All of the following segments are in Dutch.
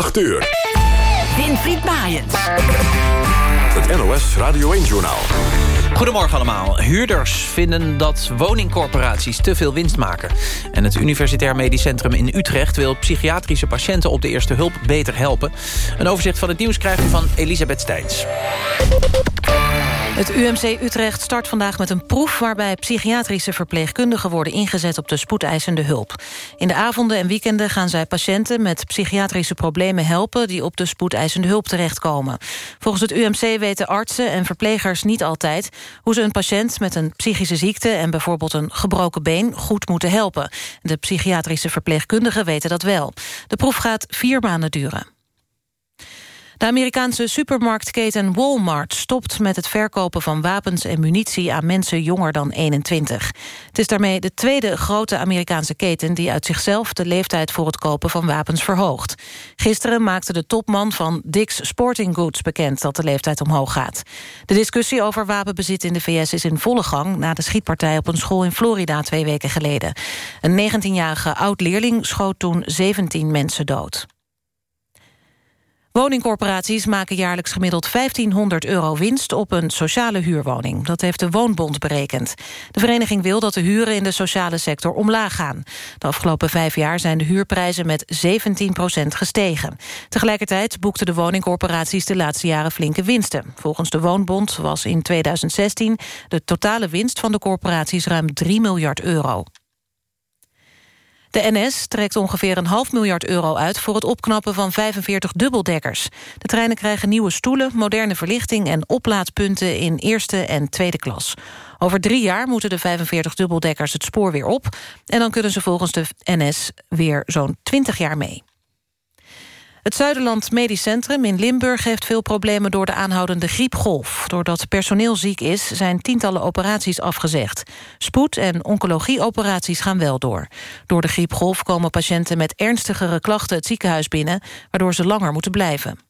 8 uur. Winfried Maaiens. Het NOS Radio 1-journaal. Goedemorgen allemaal. Huurders vinden dat woningcorporaties te veel winst maken. En het Universitair Medisch Centrum in Utrecht... wil psychiatrische patiënten op de eerste hulp beter helpen. Een overzicht van het nieuws krijgen van Elisabeth Steins. Het UMC Utrecht start vandaag met een proef... waarbij psychiatrische verpleegkundigen worden ingezet op de spoedeisende hulp. In de avonden en weekenden gaan zij patiënten met psychiatrische problemen helpen... die op de spoedeisende hulp terechtkomen. Volgens het UMC weten artsen en verplegers niet altijd... hoe ze een patiënt met een psychische ziekte en bijvoorbeeld een gebroken been... goed moeten helpen. De psychiatrische verpleegkundigen weten dat wel. De proef gaat vier maanden duren. De Amerikaanse supermarktketen Walmart stopt met het verkopen van wapens en munitie aan mensen jonger dan 21. Het is daarmee de tweede grote Amerikaanse keten die uit zichzelf de leeftijd voor het kopen van wapens verhoogt. Gisteren maakte de topman van Dick's Sporting Goods bekend dat de leeftijd omhoog gaat. De discussie over wapenbezit in de VS is in volle gang na de schietpartij op een school in Florida twee weken geleden. Een 19-jarige oud-leerling schoot toen 17 mensen dood. Woningcorporaties maken jaarlijks gemiddeld 1500 euro winst op een sociale huurwoning. Dat heeft de Woonbond berekend. De vereniging wil dat de huren in de sociale sector omlaag gaan. De afgelopen vijf jaar zijn de huurprijzen met 17% gestegen. Tegelijkertijd boekten de woningcorporaties de laatste jaren flinke winsten. Volgens de Woonbond was in 2016 de totale winst van de corporaties ruim 3 miljard euro. De NS trekt ongeveer een half miljard euro uit... voor het opknappen van 45 dubbeldekkers. De treinen krijgen nieuwe stoelen, moderne verlichting... en oplaadpunten in eerste en tweede klas. Over drie jaar moeten de 45 dubbeldekkers het spoor weer op... en dan kunnen ze volgens de NS weer zo'n 20 jaar mee. Het Zuiderland Medisch Centrum in Limburg heeft veel problemen door de aanhoudende griepgolf. Doordat personeel ziek is, zijn tientallen operaties afgezegd. Spoed- en oncologieoperaties gaan wel door. Door de griepgolf komen patiënten met ernstigere klachten het ziekenhuis binnen, waardoor ze langer moeten blijven.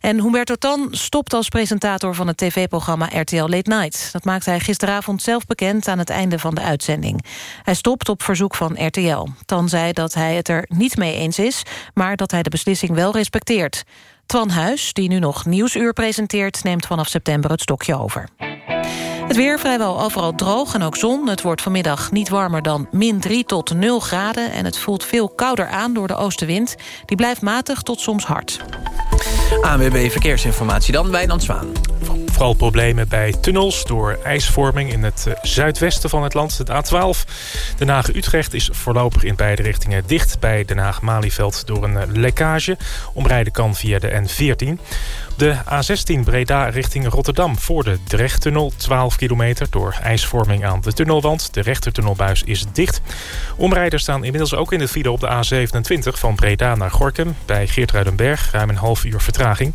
En Humberto Tan stopt als presentator van het tv-programma RTL Late Night. Dat maakte hij gisteravond zelf bekend aan het einde van de uitzending. Hij stopt op verzoek van RTL. Tan zei dat hij het er niet mee eens is... maar dat hij de beslissing wel respecteert. Twan Huis, die nu nog Nieuwsuur presenteert... neemt vanaf september het stokje over. Het weer vrijwel overal droog en ook zon. Het wordt vanmiddag niet warmer dan min 3 tot 0 graden... en het voelt veel kouder aan door de oostenwind. Die blijft matig tot soms hard. ANWB Verkeersinformatie dan, Wijnand Zwaan. Vooral problemen bij tunnels door ijsvorming in het eh, zuidwesten van het land. Het A12 Den Haag-Utrecht is voorlopig in beide richtingen dicht... bij Den Haag-Malieveld door een eh, lekkage. Omrijden kan via de N14. De A16 Breda richting Rotterdam voor de Drechttunnel. 12 kilometer door ijsvorming aan de tunnelwand. De rechtertunnelbuis is dicht. Omrijders staan inmiddels ook in het file op de A27 van Breda naar Gorkum. Bij Geertruidenberg ruim een half uur vertraging.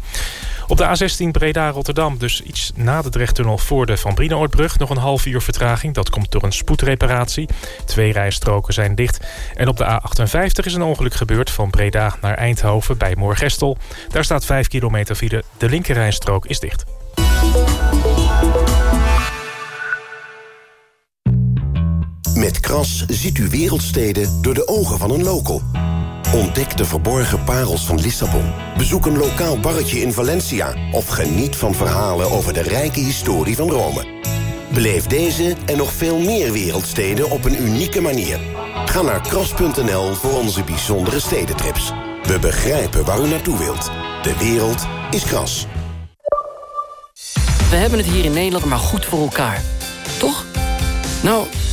Op de A16 Breda-Rotterdam, dus iets na de Drechttunnel voor de Van Brienoordbrug... nog een half uur vertraging. Dat komt door een spoedreparatie. Twee rijstroken zijn dicht. En op de A58 is een ongeluk gebeurd van Breda naar Eindhoven bij Moorgestel. Daar staat 5 kilometer file. De linkerrijstrook is dicht. Met Kras ziet u wereldsteden door de ogen van een local. Ontdek de verborgen parels van Lissabon. Bezoek een lokaal barretje in Valencia. Of geniet van verhalen over de rijke historie van Rome. Beleef deze en nog veel meer wereldsteden op een unieke manier. Ga naar kras.nl voor onze bijzondere stedentrips. We begrijpen waar u naartoe wilt. De wereld is kras. We hebben het hier in Nederland maar goed voor elkaar. Toch? Nou,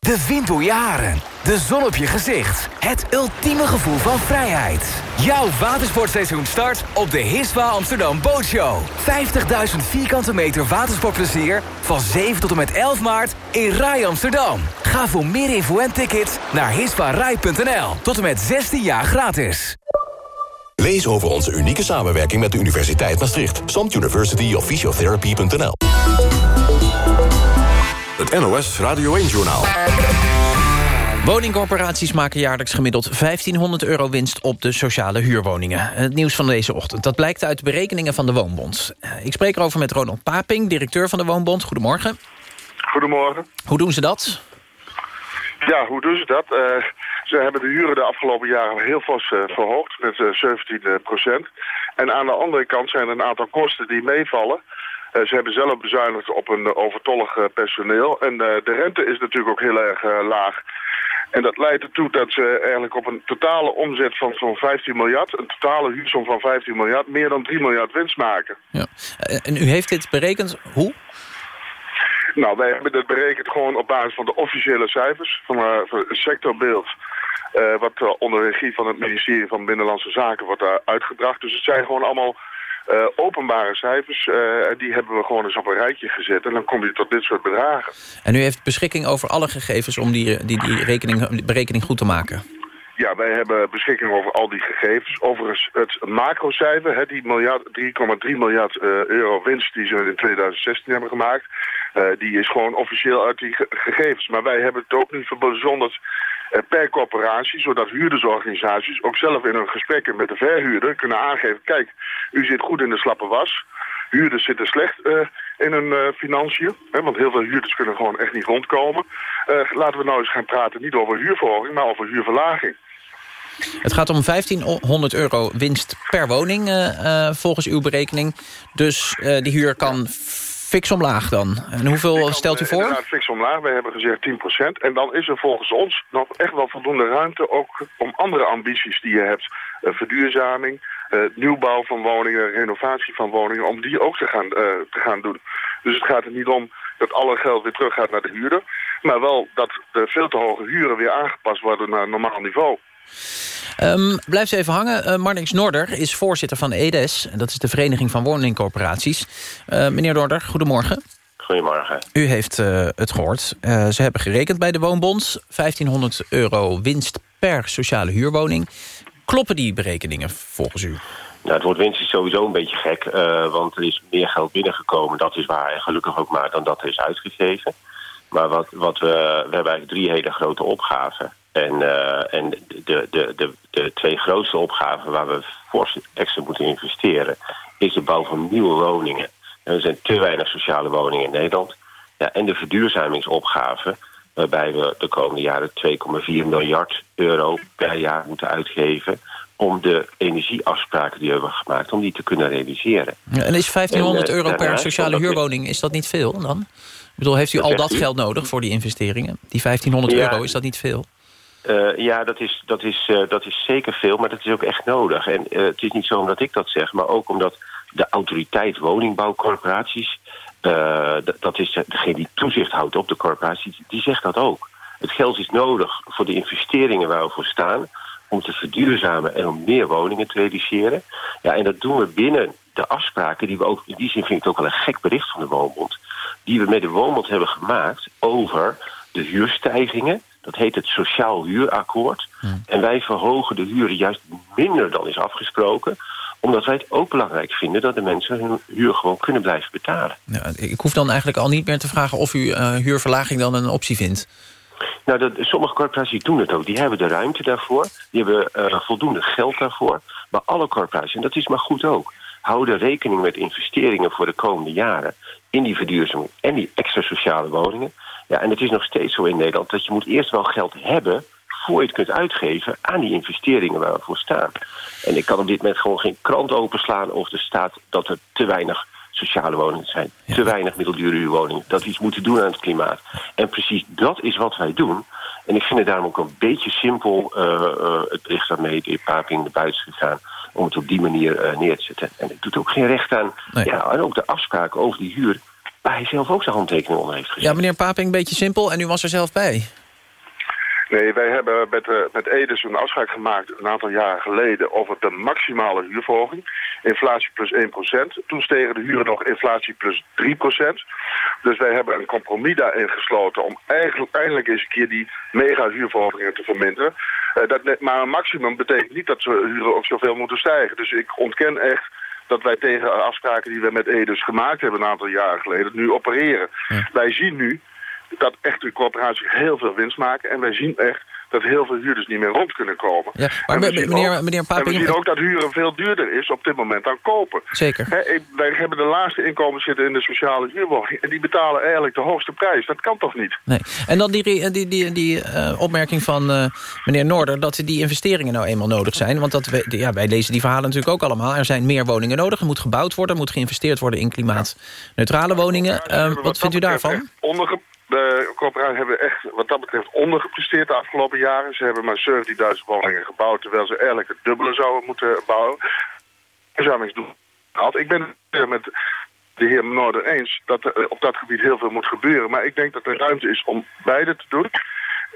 De wind door je haren. De zon op je gezicht. Het ultieme gevoel van vrijheid. Jouw watersportseizoen start op de Hiswa Amsterdam Bootshow. 50.000 vierkante meter watersportplezier van 7 tot en met 11 maart in Rai Amsterdam. Ga voor meer info en tickets naar hiswarai.nl. Tot en met 16 jaar gratis. Lees over onze unieke samenwerking met de Universiteit Maastricht. Samt University of Het NOS Radio 1-journaal. Woningcorporaties maken jaarlijks gemiddeld 1500 euro winst op de sociale huurwoningen. Het nieuws van deze ochtend. Dat blijkt uit berekeningen van de Woonbond. Eh, Ik spreek erover met Ronald Paping, directeur van de Woonbond. Goedemorgen. Goedemorgen. Hoe doen ze dat? Ja, hoe doen ze dat? Eh, ze hebben de huren de afgelopen jaren heel fors eh, verhoogd met eh, 17 procent. En aan de andere kant zijn er een aantal kosten die meevallen. Eh, ze hebben zelf bezuinigd op een eh, overtollig eh, personeel. En de rente is natuurlijk ook heel erg laag. En dat leidt ertoe dat ze eigenlijk op een totale omzet van zo'n 15 miljard... een totale huursom van 15 miljard, meer dan 3 miljard winst maken. Ja. En u heeft dit berekend. Hoe? Nou, wij hebben dit berekend gewoon op basis van de officiële cijfers van, van het sectorbeeld. wat onder regie van het ministerie van Binnenlandse Zaken wordt uitgebracht. Dus het zijn gewoon allemaal eh, openbare cijfers. eh, die hebben we gewoon eens op een rijtje gezet. En dan kom je tot dit soort bedragen. En u heeft beschikking over alle gegevens om die, die, die rekening, berekening goed te maken. Ja, wij hebben beschikking over al die gegevens. Overigens het macrocijfer, hè, die miljard, 3,3 miljard eh, euro winst die ze in 2016 hebben gemaakt... die is gewoon officieel uit die ge- gegevens. Maar wij hebben het ook nu verbezonderd eh, per corporatie... zodat huurdersorganisaties ook zelf in hun gesprekken met de verhuurder kunnen aangeven... kijk, u zit goed in de slappe was... Huurders zitten slecht eh, in hun eh, financiën, hè, want heel veel huurders kunnen gewoon echt niet rondkomen. Eh, laten we nou eens gaan praten niet over huurverhoging, maar over huurverlaging. Het gaat om 1500 euro winst per woning eh, eh, volgens uw berekening. Dus eh, die huur kan fix omlaag dan. En hoeveel stelt u voor? Inderdaad, fix omlaag. Wij hebben gezegd 10%. En dan is er volgens ons nog echt wel voldoende ruimte... ook om andere ambities die je hebt. Eh, verduurzaming, eh, nieuwbouw van woningen, renovatie van woningen... om die ook te gaan, eh, te gaan doen. Dus het gaat er niet om dat alle geld weer terug gaat naar de huurder... maar wel dat de veel te hoge huren weer aangepast worden naar een normaal niveau. Ehm blijf ze even hangen. Eh Marnix Noorder is voorzitter van EDES. Dat is de Vereniging van Woningcorporaties. Eh, meneer Noorder, goedemorgen. Goedemorgen. U heeft eh, het gehoord. Eh, ze hebben gerekend bij de Woonbond. 1500 euro winst per sociale huurwoning. Kloppen die berekeningen volgens u? Nou, het woord winst is sowieso een beetje gek, want er is meer geld binnengekomen, dat is waar, en gelukkig ook maar, dan dat er is uitgegeven. Maar wat, wat we, we hebben eigenlijk drie hele grote opgaven. En, eh, en de, de, de, de twee grootste opgaven waar we fors extra moeten investeren... is de bouw van nieuwe woningen. En er zijn te weinig sociale woningen in Nederland. Ja, en de verduurzamingsopgave, waarbij we de komende jaren 2,4 miljard euro per jaar moeten uitgeven om de energieafspraken die we hebben gemaakt, om die te kunnen realiseren. Ja, En is 1500 En, eh, euro per sociale huurwoning... is dat niet veel dan? Ik bedoel, heeft u al dat u? geld nodig voor die investeringen? Die 1500 Ja. euro, is dat niet veel? Eh, ja, dat is, dat, is, eh, dat is zeker veel, maar dat is ook echt nodig. En eh, het is niet zo omdat ik dat zeg, maar ook omdat de autoriteit woningbouwcorporaties... dat is degene die toezicht houdt op de corporaties, die zegt dat ook. Het geld is nodig voor de investeringen waar we voor staan... om te verduurzamen en om meer woningen te realiseren. Ja, en dat doen we binnen de afspraken die we ook... in die zin vind ik het ook wel een gek bericht van de Woonbond... die we met de Woonbond hebben gemaakt over de huurstijgingen. Dat heet het Sociaal Huurakkoord. En wij verhogen de huren juist minder dan is afgesproken omdat wij het ook belangrijk vinden dat de mensen hun huur gewoon kunnen blijven betalen. Ja, ik hoef dan eigenlijk al niet meer te vragen... of u eh, huurverlaging dan een optie vindt. Nou, dat, sommige corporaties doen het ook. Die hebben de ruimte daarvoor. Die hebben eh, voldoende geld daarvoor. Maar alle corporaties, en dat is maar goed ook... houden rekening met investeringen voor de komende jaren... in die verduurzaming en die extra sociale woningen. Ja, en het is nog steeds zo in Nederland... dat je moet eerst wel geld hebben voor je het kunt uitgeven aan die investeringen waar we voor staan. En ik kan op dit moment gewoon geen krant openslaan of er staat dat er te weinig sociale woningen zijn. Te weinig middeldure huurwoningen. Dat we iets moeten doen aan het klimaat. En precies dat is wat wij doen. En ik vind het daarom ook een beetje simpel uh, uh, het bericht waarmee de heer Paping naar buiten is gegaan om het op die manier uh, neer te zetten. En het doet ook geen recht aan. Nee. Ja, en ook de afspraken over die huur, waar hij zelf ook zijn handtekening onder heeft gezet. Ja, meneer Paping, een beetje simpel en u was er zelf bij. Nee, wij hebben met, uh, met Edes een afspraak gemaakt een aantal jaren geleden over de maximale huurverhoging. Inflatie plus 1%. Toen stegen de huren nog inflatie plus 3%. Dus wij hebben een compromis daarin gesloten om eigenlijk, eindelijk eens een keer die mega huurverhogingen te verminderen. Uh, dat, maar een maximum betekent niet dat ze huren ook zoveel moeten stijgen. Dus ik ontken echt dat wij tegen afspraken die we met Edes gemaakt hebben een aantal jaren geleden nu opereren. Wij zien nu dat echt de corporaties heel veel winst maken. En wij zien echt dat heel veel huurders niet meer rond kunnen komen. Ja, maar meneer, ook, meneer Paping... En we zien ook dat huren veel duurder is op dit moment dan kopen. Zeker. wij hebben de laagste inkomens zitten in de sociale huurwoning... en die betalen eigenlijk de hoogste prijs. Dat kan toch niet? Nee. En dan die, die, die, die uh, opmerking van uh, meneer Noorder... dat die investeringen nou eenmaal nodig zijn. Want dat we, ja, wij lezen die verhalen natuurlijk ook allemaal. Er zijn meer woningen nodig. Er moet gebouwd worden. Er moet geïnvesteerd worden in klimaatneutrale woningen. Uh, wat vindt u daarvan? Onderge de corporaties hebben echt wat dat betreft ondergepresteerd de afgelopen jaren. Ze hebben maar 17.000 woningen gebouwd, terwijl ze eigenlijk het dubbele zouden moeten bouwen. Verzuimingsdoel had. Ik ben het met de heer Noorder eens dat er op dat gebied heel veel moet gebeuren. Maar ik denk dat er ruimte is om beide te doen.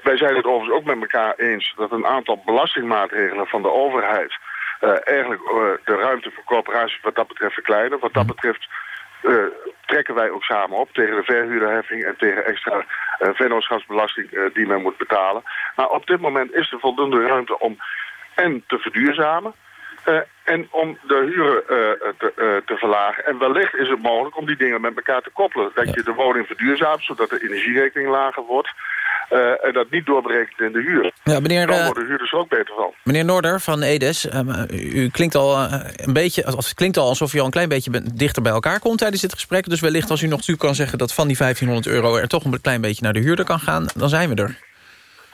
Wij zijn het overigens ook met elkaar eens dat een aantal belastingmaatregelen van de overheid... Uh, eigenlijk uh, de ruimte voor corporaties wat dat betreft verkleinen. Wat dat betreft uh, trekken wij ook samen op tegen de verhuurderheffing en tegen extra uh, vennootschapsbelasting uh, die men moet betalen. Maar op dit moment is er voldoende ruimte om en te verduurzamen uh, en om de huren te, te, verlagen. En wellicht is het mogelijk om die dingen met elkaar te koppelen. Dat je de woning verduurzaamt, zodat de energierekening lager wordt. En dat niet doorberekent in de huur. Ja, meneer, Dan worden huurders ook beter van. Meneer Noorder van Edes, uh, u klinkt al een beetje, als, het klinkt al alsof u al een klein beetje dichter bij elkaar komt tijdens dit gesprek. Dus wellicht als u nog toe kan zeggen dat van die 1500 euro er toch een klein beetje naar de huurder kan gaan, dan zijn we er.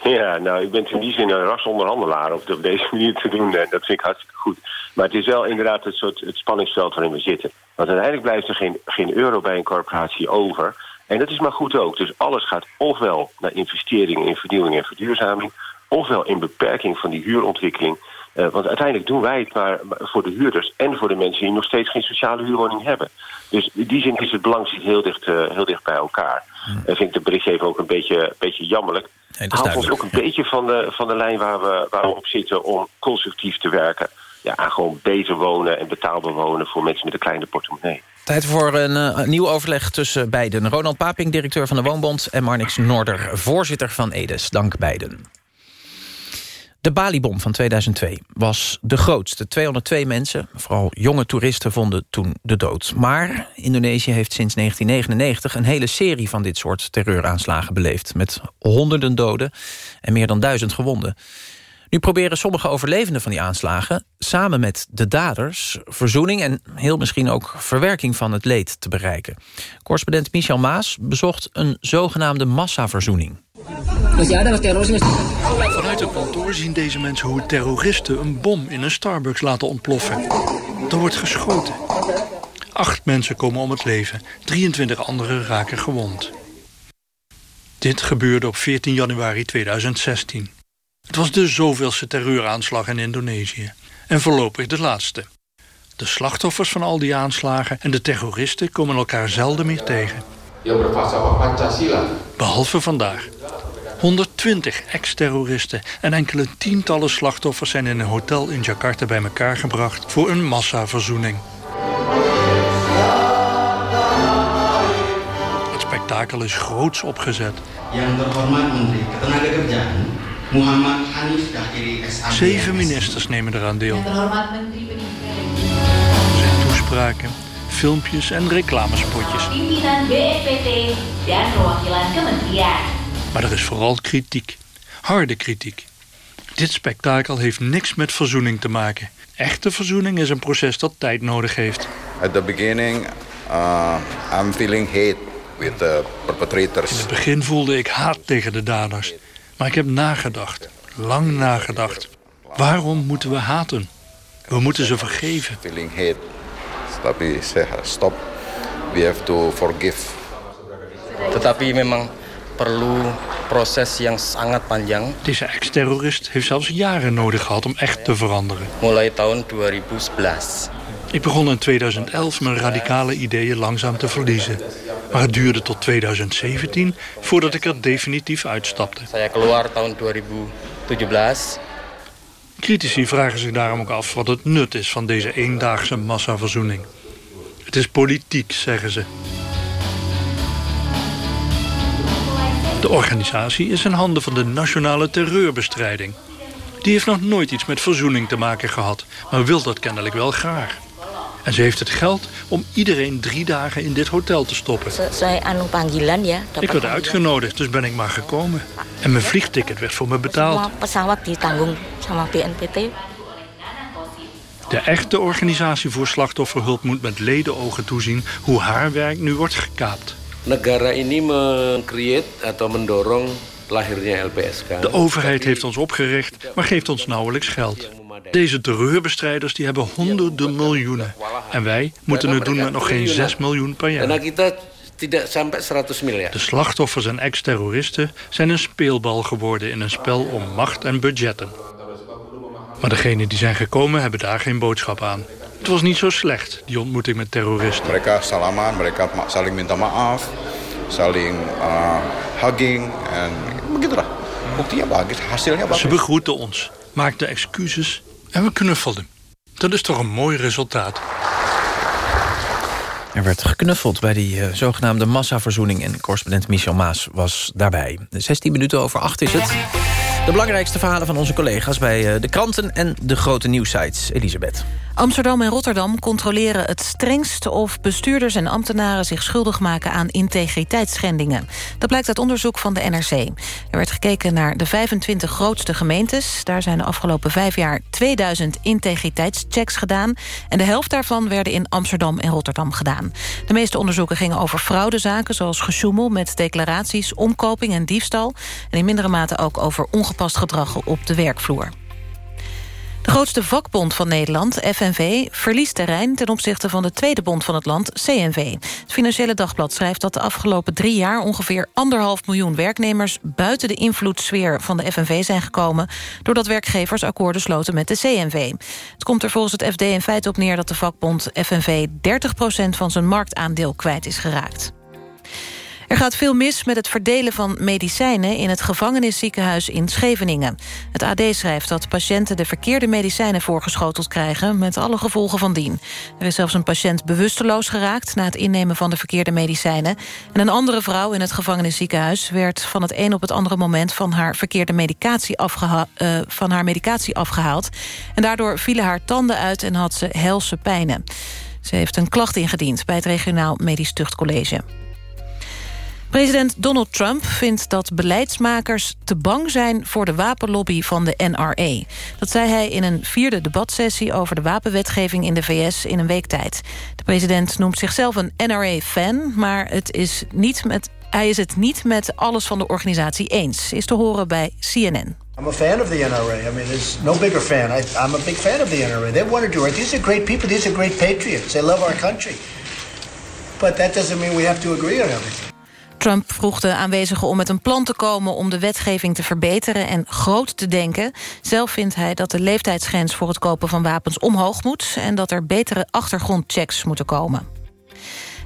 Ja, nou, ik ben in die zin een rasonderhandelaar om het op deze manier te doen. En dat vind ik hartstikke goed. Maar het is wel inderdaad het, soort, het spanningsveld waarin we zitten. Want uiteindelijk blijft er geen, geen euro bij een corporatie over. En dat is maar goed ook. Dus alles gaat ofwel naar investeringen in vernieuwing en verduurzaming... ofwel in beperking van die huurontwikkeling. Uh, want uiteindelijk doen wij het maar voor de huurders... en voor de mensen die nog steeds geen sociale huurwoning hebben. Dus in die zin is het belang heel dicht, uh, heel dicht bij elkaar. En hmm. vind ik de berichtgeving ook een beetje, beetje jammerlijk. Nee, Haalt ons ook een beetje van de, van de lijn waar we, waar we op zitten... om constructief te werken. Ja, gewoon beter wonen en betaalbaar wonen... voor mensen met een kleine portemonnee. Tijd voor een, uh, nieuw overleg tussen beiden. Ronald Paping, directeur van de Woonbond... en Marnix Noorder, voorzitter van Edes. Dank beiden. De Balibom van 2002 was de grootste. 202 mensen, vooral jonge toeristen, vonden toen de dood. Maar Indonesië heeft sinds 1999 een hele serie van dit soort terreuraanslagen beleefd... met honderden doden en meer dan duizend gewonden. Nu proberen sommige overlevenden van die aanslagen... samen met de daders verzoening en heel misschien ook verwerking van het leed te bereiken. Correspondent Michel Maas bezocht een zogenaamde massaverzoening. Vanuit een kantoor zien deze mensen hoe terroristen een bom in een Starbucks laten ontploffen. Er wordt geschoten. Acht mensen komen om het leven, 23 anderen raken gewond. Dit gebeurde op 14 januari 2016. Het was de zoveelste terreuraanslag in Indonesië. En voorlopig de laatste. De slachtoffers van al die aanslagen en de terroristen komen elkaar zelden meer tegen. Behalve vandaag. 120 ex-terroristen en enkele tientallen slachtoffers zijn in een hotel in Jakarta bij elkaar gebracht voor een massaverzoening. Het spektakel is groots opgezet. Zeven ministers nemen eraan deel. Er zijn toespraken, filmpjes en reclamespotjes. Maar er is vooral kritiek. Harde kritiek. Dit spektakel heeft niks met verzoening te maken. Echte verzoening is een proces dat tijd nodig heeft. At the beginning, uh, I'm feeling hate with the perpetrators. In het begin voelde ik haat tegen de daders. Maar ik heb nagedacht, lang nagedacht. Waarom moeten we haten? We moeten ze vergeven. Feeling hate. Stop. We have to forgive. Tetapi memang perlu proses yang sangat panjang. Deze ex-terrorist heeft zelfs jaren nodig gehad om echt te veranderen. Mulai tahun 2011. Ik begon in 2011 mijn radicale ideeën langzaam te verliezen. Maar het duurde tot 2017 voordat ik er definitief uitstapte. Saya keluar tahun 2017. Critici vragen zich daarom ook af wat het nut is van deze eendaagse massaverzoening. Het is politiek, zeggen ze. De organisatie is in handen van de Nationale Terreurbestrijding. Die heeft nog nooit iets met verzoening te maken gehad, maar wil dat kennelijk wel graag. En ze heeft het geld om iedereen drie dagen in dit hotel te stoppen. Ik werd uitgenodigd, dus ben ik maar gekomen. En mijn vliegticket werd voor me betaald. De echte organisatie voor slachtofferhulp moet met ledenogen toezien... hoe haar werk nu wordt gekaapt. Negara ini mengcreate atau mendorong lahirnya LPSK. De overheid heeft ons opgericht, maar geeft ons nauwelijks geld. Deze terreurbestrijders die hebben honderden miljoenen. En wij moeten het doen met nog geen 6 miljoen per jaar. De slachtoffers en ex-terroristen zijn een speelbal geworden in een spel om macht en budgetten. Maar degenen die zijn gekomen hebben daar geen boodschap aan. Het was niet zo slecht, die ontmoeting met terroristen. Mereka salaman, mereka saling minta maaf, saling uh, hugging en begitulah. Buktinya bagus, hasilnya bagus. Ze begroeten ons, maakten excuses en we knuffelden. Dat is toch een mooi resultaat. Er werd geknuffeld bij die uh, zogenaamde massaverzoening... en correspondent Michel Maas was daarbij. 16 minuten over 8 is het. De belangrijkste verhalen van onze collega's bij uh, de kranten... en de grote nieuwsites. Elisabeth. Amsterdam en Rotterdam controleren het strengst... of bestuurders en ambtenaren zich schuldig maken aan integriteitsschendingen. Dat blijkt uit onderzoek van de NRC. Er werd gekeken naar de 25 grootste gemeentes. Daar zijn de afgelopen vijf jaar 2000 integriteitschecks gedaan... en de helft daarvan werden in Amsterdam en Rotterdam gedaan. De meeste onderzoeken gingen over fraudezaken... zoals gesjoemel met declaraties, omkoping en diefstal... en in mindere mate ook over gedrag op de werkvloer. De grootste vakbond van Nederland, FNV, verliest terrein... ten opzichte van de tweede bond van het land, CNV. Het Financiële Dagblad schrijft dat de afgelopen drie jaar... ongeveer anderhalf miljoen werknemers... buiten de invloedssfeer van de FNV zijn gekomen... doordat werkgevers akkoorden sloten met de CNV. Het komt er volgens het FD in feite op neer... dat de vakbond FNV 30% van zijn marktaandeel kwijt is geraakt. Er gaat veel mis met het verdelen van medicijnen... in het gevangenisziekenhuis in Scheveningen. Het AD schrijft dat patiënten de verkeerde medicijnen voorgeschoteld krijgen... met alle gevolgen van dien. Er is zelfs een patiënt bewusteloos geraakt... na het innemen van de verkeerde medicijnen. En een andere vrouw in het gevangenisziekenhuis... werd van het een op het andere moment van haar verkeerde medicatie, uh, van haar medicatie afgehaald. En daardoor vielen haar tanden uit en had ze helse pijnen. Ze heeft een klacht ingediend bij het regionaal medisch tuchtcollege. President Donald Trump vindt dat beleidsmakers te bang zijn... voor de wapenlobby van de NRA. Dat zei hij in een vierde debatsessie... over de wapenwetgeving in de VS in een week tijd. De president noemt zichzelf een NRA-fan... maar het is niet met, hij is het niet met alles van de organisatie eens. Is te horen bij CNN. I'm a fan of the NRA. I mean, there's no bigger fan. I, I'm a big fan of the NRA. They want to do it. These are great people. These are great patriots. They love our country. But that doesn't mean we have to agree on everything. Trump vroeg de aanwezigen om met een plan te komen... om de wetgeving te verbeteren en groot te denken. Zelf vindt hij dat de leeftijdsgrens voor het kopen van wapens omhoog moet... en dat er betere achtergrondchecks moeten komen.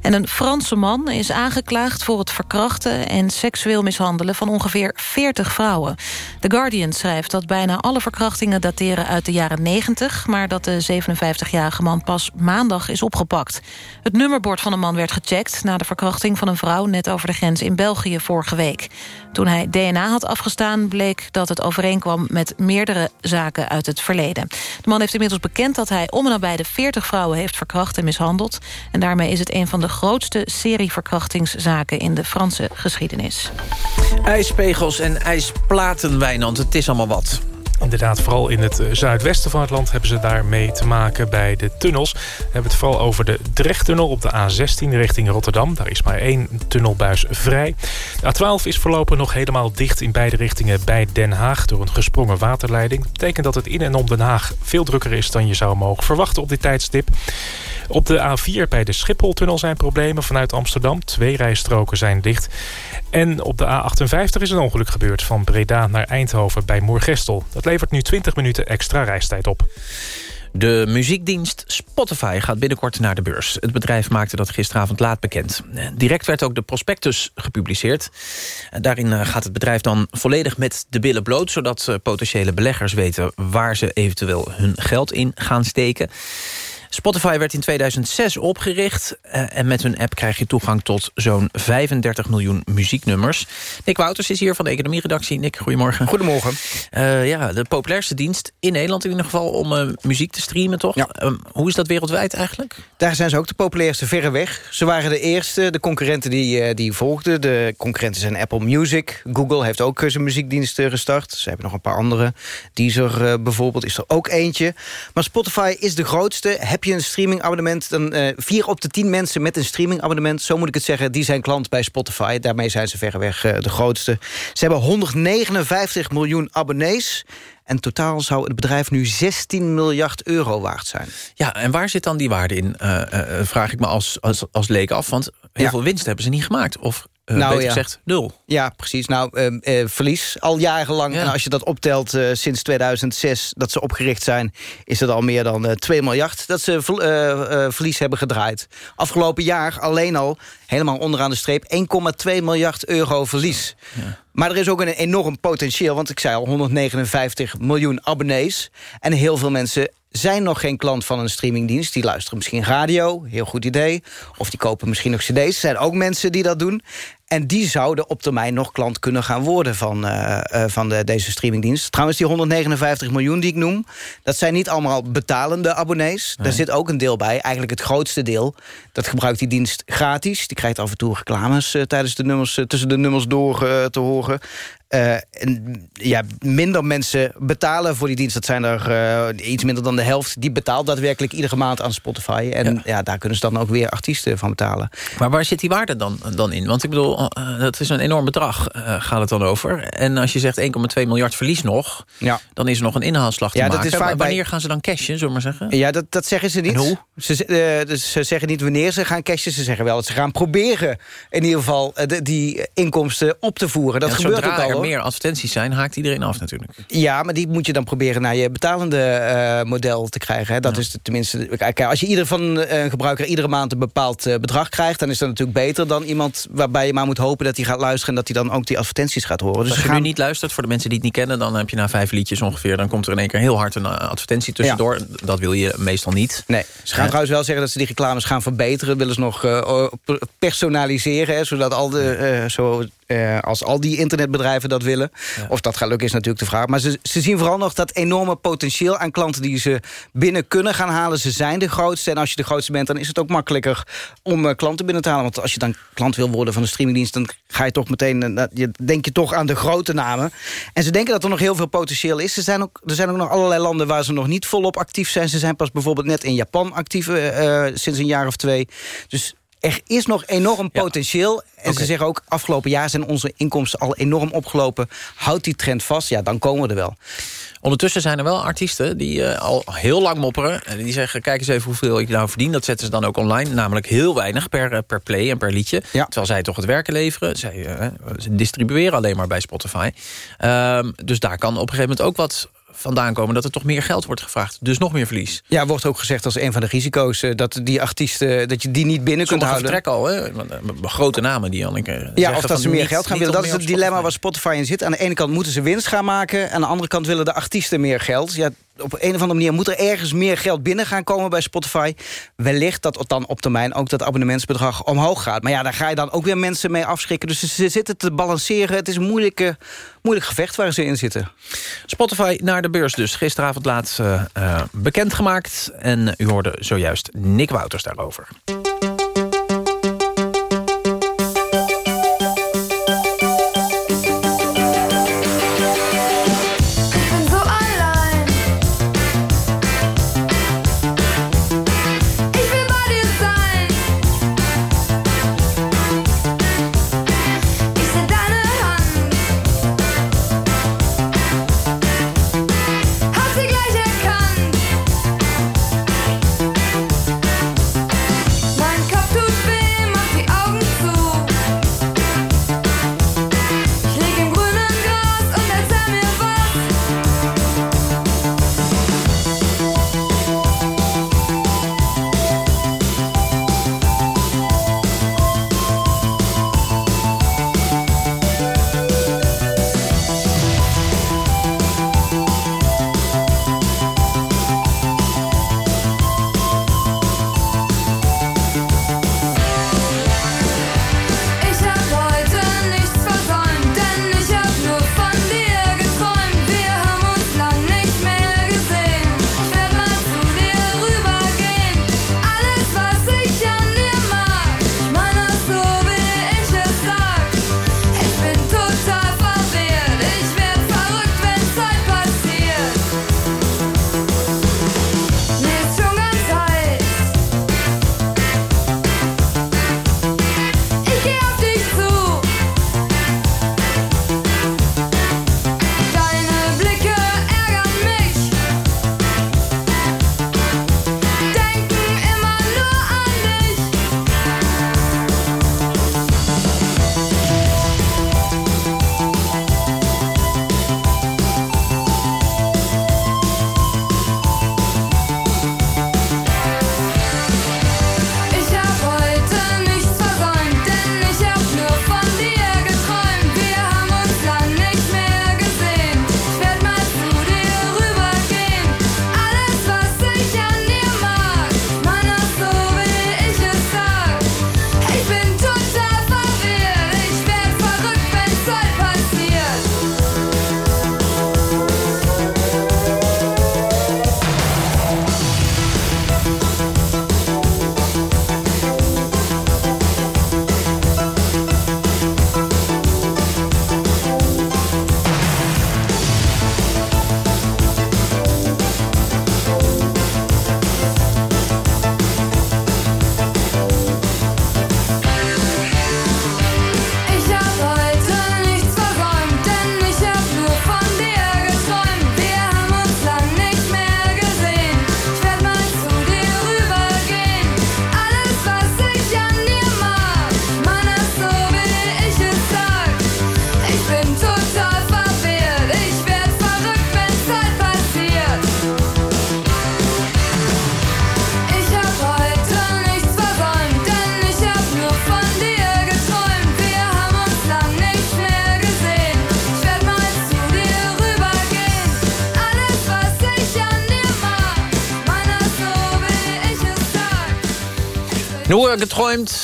En een Franse man is aangeklaagd voor het verkrachten... en seksueel mishandelen van ongeveer 40 vrouwen. The Guardian schrijft dat bijna alle verkrachtingen dateren uit de jaren 90... maar dat de 57-jarige man pas maandag is opgepakt. Het nummerbord van de man werd gecheckt... na de verkrachting van een vrouw net over de grens in België vorige week. Toen hij DNA had afgestaan bleek dat het overeenkwam... met meerdere zaken uit het verleden. De man heeft inmiddels bekend dat hij om en nabij de 40 vrouwen heeft verkracht en mishandeld. En daarmee is het een van de grootste serieverkrachtingszaken in de Franse geschiedenis. IJspegels en ijsplaten, Wijnand, het is allemaal wat. Inderdaad, vooral in het eh, zuidwesten van het land hebben ze daarmee te maken bij de tunnels. We hebben het vooral over de Drechttunnel op de A16 richting Rotterdam. Daar is maar één tunnelbuis vrij. De A12 is voorlopig nog helemaal dicht in beide richtingen bij Den Haag... door een gesprongen waterleiding. Dat betekent dat het in en om Den Haag veel drukker is dan je zou mogen verwachten op dit tijdstip. Op de A4 bij de Schipholtunnel zijn problemen vanuit Amsterdam. Twee rijstroken zijn dicht. En op de A58 is een ongeluk gebeurd van Breda naar Eindhoven bij Moergestel. Levert nu 20 minuten extra reistijd op. De muziekdienst Spotify gaat binnenkort naar de beurs. Het bedrijf maakte dat gisteravond laat bekend. Direct werd ook de prospectus gepubliceerd. Daarin eh, gaat het bedrijf dan volledig met de billen bloot... zodat eh, potentiële beleggers weten waar ze eventueel hun geld in gaan steken. Spotify werd in 2006 opgericht. Uh, en met hun app krijg je toegang tot zo'n 35 miljoen muzieknummers. Nick Wouters is hier van de economieredactie. Nick, goedemorgen. Goedemorgen. Uh, ja, de populairste dienst in Nederland in ieder geval... om uh, muziek te streamen, toch? Ja. Um, hoe is dat wereldwijd eigenlijk? Daar zijn ze ook de populairste verreweg. Ze waren de eerste, de concurrenten die, die volgden. De concurrenten zijn Apple Music. Google heeft ook zijn muziekdiensten gestart. Ze hebben nog een paar andere. Deezer bijvoorbeeld is er ook eentje. Maar Spotify is de grootste. Heb je een streamingabonnement... dan uh, vier op de tien mensen met een streamingabonnement... zo moet ik het zeggen, die zijn klant bij Spotify. Daarmee zijn ze verreweg uh, de grootste. Ze hebben 159 miljoen abonnees... En totaal zou het bedrijf nu 16 miljard euro waard zijn. Ja, en waar zit dan die waarde in, uh, vraag ik me als, als, als leek af. Want heel ja. veel winst hebben ze niet gemaakt. Of uh, nou, ja. gezegd, nul. Ja, precies. Nou, uh, uh, verlies al jarenlang. Ja. En als je dat optelt sinds 2006 dat ze opgericht zijn... is het al meer dan 2 miljard dat ze verlies hebben gedraaid. Afgelopen jaar alleen al, helemaal onderaan de streep... 1,2 miljard euro verlies. Ja. Maar er is ook een enorm potentieel, want ik zei al 159 miljoen abonnees. En heel veel mensen zijn nog geen klant van een streamingdienst. Die luisteren misschien radio, heel goed idee. Of die kopen misschien nog cd's. Er zijn ook mensen die dat doen. En die zouden op termijn nog klant kunnen gaan worden van, uh, uh, van de, deze streamingdienst. Trouwens, die 159 miljoen die ik noem... dat zijn niet allemaal betalende abonnees. Nee. Daar zit ook een deel bij, eigenlijk het grootste deel. Dat gebruikt die dienst gratis. Die krijgt af en toe reclames uh, tijdens de nummers, tussen de nummers door te horen. Uh, en, ja, minder mensen betalen voor die dienst. Dat zijn er uh, iets minder dan de helft. Die betaalt daadwerkelijk iedere maand aan Spotify. En ja. ja. daar kunnen ze dan ook weer artiesten van betalen. Maar waar zit die waarde dan, dan in? Want ik bedoel, uh, dat is een enorm bedrag, gaat het dan over. En als je zegt 1,2 miljard verlies nog... Ja. dan is er nog een inhaalslag te ja, maken. Dat is vaak wanneer bij... gaan ze dan cashen, zullen we maar zeggen? Ja, dat, dat zeggen ze niet. En hoe? Ze, dus ze zeggen niet wanneer ze gaan cashen. Ze zeggen wel dat ze gaan proberen... in ieder geval de, die inkomsten op te voeren. Dat gebeurt ook al. Meer advertenties zijn, haakt iedereen af natuurlijk. Ja, maar die moet je dan proberen naar je betalende uh, model te krijgen. Hè. Dat ja. is tenminste... Kijk, als je ieder van een gebruiker iedere maand een bepaald uh, bedrag krijgt... dan is dat natuurlijk beter dan iemand waarbij je maar moet hopen... dat hij gaat luisteren en dat hij dan ook die advertenties gaat horen. Dus als je gaan... nu niet luistert, voor de mensen die het niet kennen... dan heb je na vijf liedjes ongeveer... dan komt er in één keer heel hard een advertentie tussendoor. Ja. Dat wil je meestal niet. Nee, ze gaan trouwens wel zeggen dat ze die reclames gaan verbeteren. willen ze nog personaliseren, hè, zodat al de... zo uh, als al die internetbedrijven dat willen. Ja. Of dat gaat lukken is natuurlijk de vraag. Maar ze, ze zien vooral nog dat enorme potentieel aan klanten... die ze binnen kunnen gaan halen. Ze zijn de grootste. En als je de grootste bent, dan is het ook makkelijker... om uh, klanten binnen te halen. Want als je dan klant wil worden van een streamingdienst... dan ga je toch meteen, uh, je, denk je toch aan de grote namen. En ze denken dat er nog heel veel potentieel is. Er zijn ook, er zijn ook nog allerlei landen waar ze nog niet volop actief zijn. Ze zijn pas bijvoorbeeld net in Japan actief sinds een jaar of twee. Dus er is nog enorm potentieel. Ja. En okay. ze zeggen ook, afgelopen jaar zijn onze inkomsten al enorm opgelopen. Houdt die trend vast, ja, dan komen we er wel. Ondertussen zijn er wel artiesten die uh, al heel lang mopperen. En die zeggen, kijk eens even hoeveel ik nou verdien. Dat zetten ze dan ook online. Namelijk heel weinig per, per play en per liedje. Ja. Terwijl zij toch het werken leveren. Zij uh, ze distribueren alleen maar bij Spotify. Um, dus daar kan op een gegeven moment ook wat vandaan komen... dat er toch meer geld wordt gevraagd. Dus nog meer verlies. Ja, wordt ook gezegd als een van de risico's... Uh, dat die artiesten, dat je die niet binnen kunt houden. vertrek al, hè? Grote namen die dan... Uh, ja, of dat ze meer niet, geld gaan willen. Dat is het dilemma waar Spotify in zit. Aan de ene kant moeten ze winst gaan maken... aan de andere kant willen de artiesten meer geld. Ja, op een of andere manier moet er ergens meer geld binnen gaan komen bij Spotify. Wellicht dat dan op termijn ook dat abonnementsbedrag omhoog gaat. Maar ja, daar ga je dan ook weer mensen mee afschrikken. Dus ze zitten te balanceren. Het is een moeilijke, moeilijk gevecht waar ze in zitten. Spotify naar de beurs dus. Gisteravond laat uh, uh, bekendgemaakt. En u hoorde zojuist Nick Wouters daarover.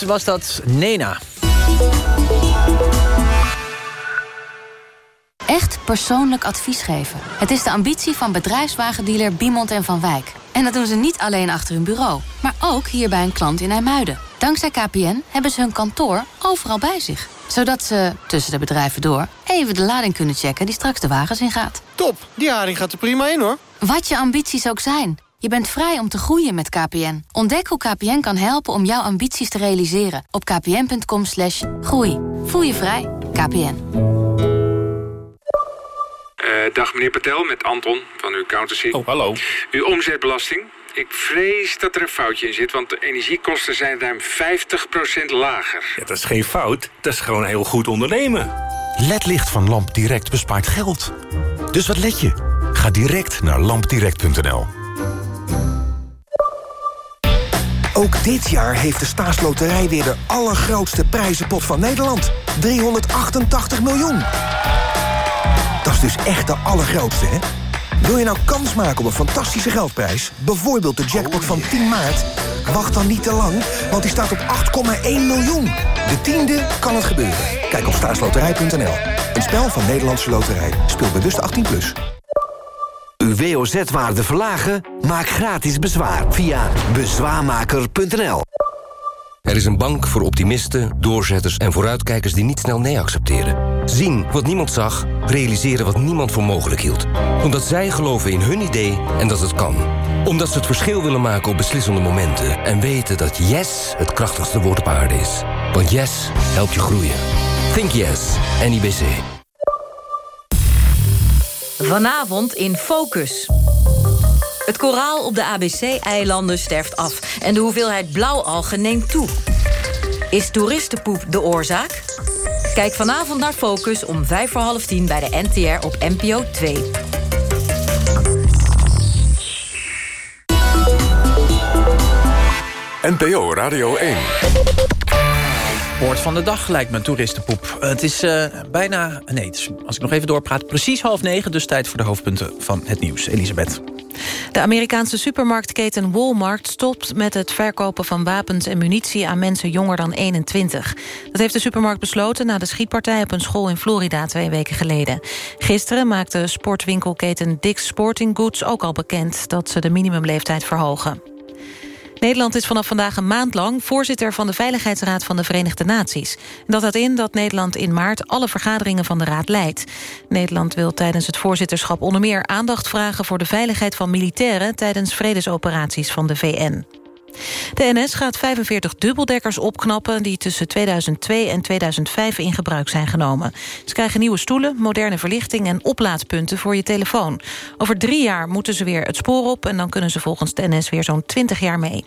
Was dat Nena. Echt persoonlijk advies geven. Het is de ambitie van bedrijfswagendealer Biemond en Van Wijk. En dat doen ze niet alleen achter hun bureau, maar ook hier bij een klant in IJmuiden. Dankzij KPN hebben ze hun kantoor overal bij zich. Zodat ze, tussen de bedrijven door, even de lading kunnen checken die straks de wagens ingaat. Top, die haring gaat er prima in hoor. Wat je ambities ook zijn. Je bent vrij om te groeien met KPN. Ontdek hoe KPN kan helpen om jouw ambities te realiseren. Op kpn.com slash groei. Voel je vrij. KPN. Uh, dag meneer Patel, met Anton van uw accountancy. Oh, hallo. Uw omzetbelasting. Ik vrees dat er een foutje in zit, want de energiekosten zijn ruim 50% lager. Ja, dat is geen fout, dat is gewoon heel goed ondernemen. LED-licht van Lamp Direct bespaart geld. Dus wat let je? Ga direct naar lampdirect.nl. Ook dit jaar heeft de staatsloterij weer de allergrootste prijzenpot van Nederland. 388 miljoen. Dat is dus echt de allergrootste, hè? Wil je nou kans maken op een fantastische geldprijs? Bijvoorbeeld de jackpot van 10 maart? Wacht dan niet te lang, want die staat op 8,1 miljoen. De tiende kan het gebeuren. Kijk op staatsloterij.nl. Een spel van Nederlandse Loterij. Speel bewust 18+. Plus. Uw WOZ-waarde verlagen? Maak gratis bezwaar via bezwaarmaker.nl. Er is een bank voor optimisten, doorzetters en vooruitkijkers die niet snel nee accepteren. Zien wat niemand zag, realiseren wat niemand voor mogelijk hield. Omdat zij geloven in hun idee en dat het kan. Omdat ze het verschil willen maken op beslissende momenten. En weten dat yes het krachtigste woord op aarde is. Want yes helpt je groeien. Think yes, NIBC. Vanavond in Focus. Het koraal op de ABC-eilanden sterft af... en de hoeveelheid blauwalgen neemt toe. Is toeristenpoep de oorzaak? Kijk vanavond naar Focus om vijf voor half tien bij de NTR op NPO 2. NPO Radio 1. Woord van de dag lijkt me toeristenpoep. Het is uh, bijna... Nee, als ik nog even doorpraat, precies half negen... dus tijd voor de hoofdpunten van het nieuws. Elisabeth. De Amerikaanse supermarktketen Walmart stopt met het verkopen van wapens en munitie aan mensen jonger dan 21. Dat heeft de supermarkt besloten na de schietpartij op een school in Florida twee weken geleden. Gisteren maakte sportwinkelketen Dick's Sporting Goods ook al bekend dat ze de minimumleeftijd verhogen. Nederland is vanaf vandaag een maand lang voorzitter van de Veiligheidsraad van de Verenigde Naties. Dat houdt in dat Nederland in maart alle vergaderingen van de raad leidt. Nederland wil tijdens het voorzitterschap onder meer aandacht vragen voor de veiligheid van militairen tijdens vredesoperaties van de VN. De NS gaat 45 dubbeldekkers opknappen... die tussen 2002 en 2005 in gebruik zijn genomen. Ze krijgen nieuwe stoelen, moderne verlichting... en oplaadpunten voor je telefoon. Over drie jaar moeten ze weer het spoor op... en dan kunnen ze volgens de NS weer zo'n 20 jaar mee.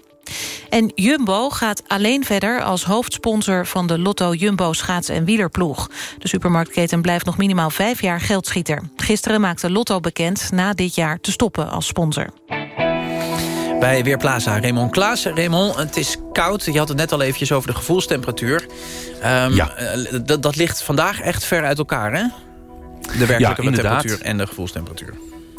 En Jumbo gaat alleen verder als hoofdsponsor van de Lotto Jumbo schaats- en wielerploeg. De supermarktketen blijft nog minimaal vijf jaar geldschieter. Gisteren maakte Lotto bekend na dit jaar te stoppen als sponsor bij Weerplaza. Raymond Klaas. Raymond, het is koud. Je had het net al eventjes over de gevoelstemperatuur. Um, ja. Uh, dat ligt vandaag echt ver uit elkaar, hè? De werkelijke ja, temperatuur en de gevoelstemperatuur.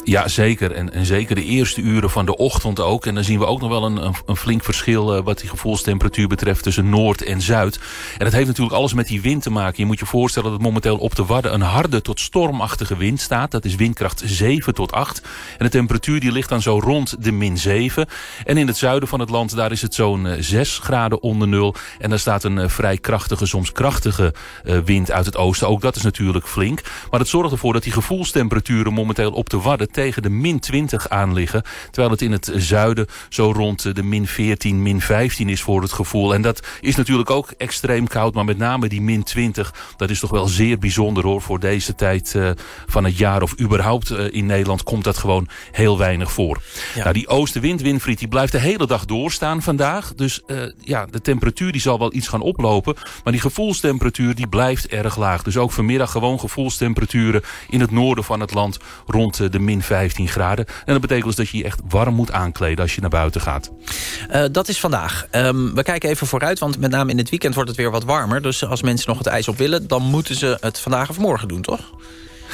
Ja, zeker. En, en zeker de eerste uren van de ochtend ook. En dan zien we ook nog wel een, een, flink verschil... Uh, wat die gevoelstemperatuur betreft tussen Noord en Zuid. En dat heeft natuurlijk alles met die wind te maken. Je moet je voorstellen dat momenteel op de Wadden... een harde tot stormachtige wind staat. Dat is windkracht 7 tot 8. En de temperatuur die ligt dan zo rond de min 7. En in het zuiden van het land, daar is het zo'n 6 graden onder nul. En daar staat een uh, vrij krachtige, soms krachtige wind uit het oosten. Ook dat is natuurlijk flink. Maar het zorgt ervoor dat die gevoelstemperaturen momenteel op de Wadden tegen de min 20 aan liggen. Terwijl het in het zuiden zo rond de min 14, min 15 is voor het gevoel. En dat is natuurlijk ook extreem koud. Maar met name die min 20, dat is toch wel zeer bijzonder hoor. Voor deze tijd uh, van het jaar of überhaupt uh, in Nederland komt dat gewoon heel weinig voor. Ja. Nou, die oostenwind, Winfried, die blijft de hele dag doorstaan vandaag. Dus uh, ja, de temperatuur die zal wel iets gaan oplopen. Maar die gevoelstemperatuur die blijft erg laag. Dus ook vanmiddag gewoon gevoelstemperaturen in het noorden van het land rond de min 15 graden. En dat betekent dus dat je je echt warm moet aankleden als je naar buiten gaat. Uh, dat is vandaag. Um, we kijken even vooruit, want met name in het weekend wordt het weer wat warmer. Dus als mensen nog het ijs op willen, dan moeten ze het vandaag of morgen doen, toch?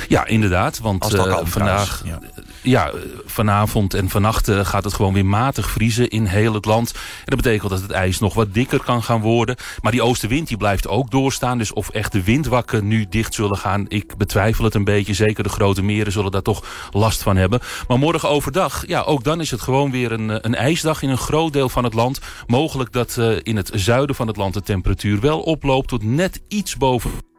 Ja, inderdaad. Want uh, vandaag... Ja. Ja, vanavond en vannacht gaat het gewoon weer matig vriezen in heel het land. En dat betekent dat het ijs nog wat dikker kan gaan worden. Maar die oostenwind die blijft ook doorstaan. Dus of echt de windwakken nu dicht zullen gaan, ik betwijfel het een beetje. Zeker de grote meren zullen daar toch last van hebben. Maar morgen overdag, ja, ook dan is het gewoon weer een, een ijsdag in een groot deel van het land. Mogelijk dat in het zuiden van het land de temperatuur wel oploopt tot net iets boven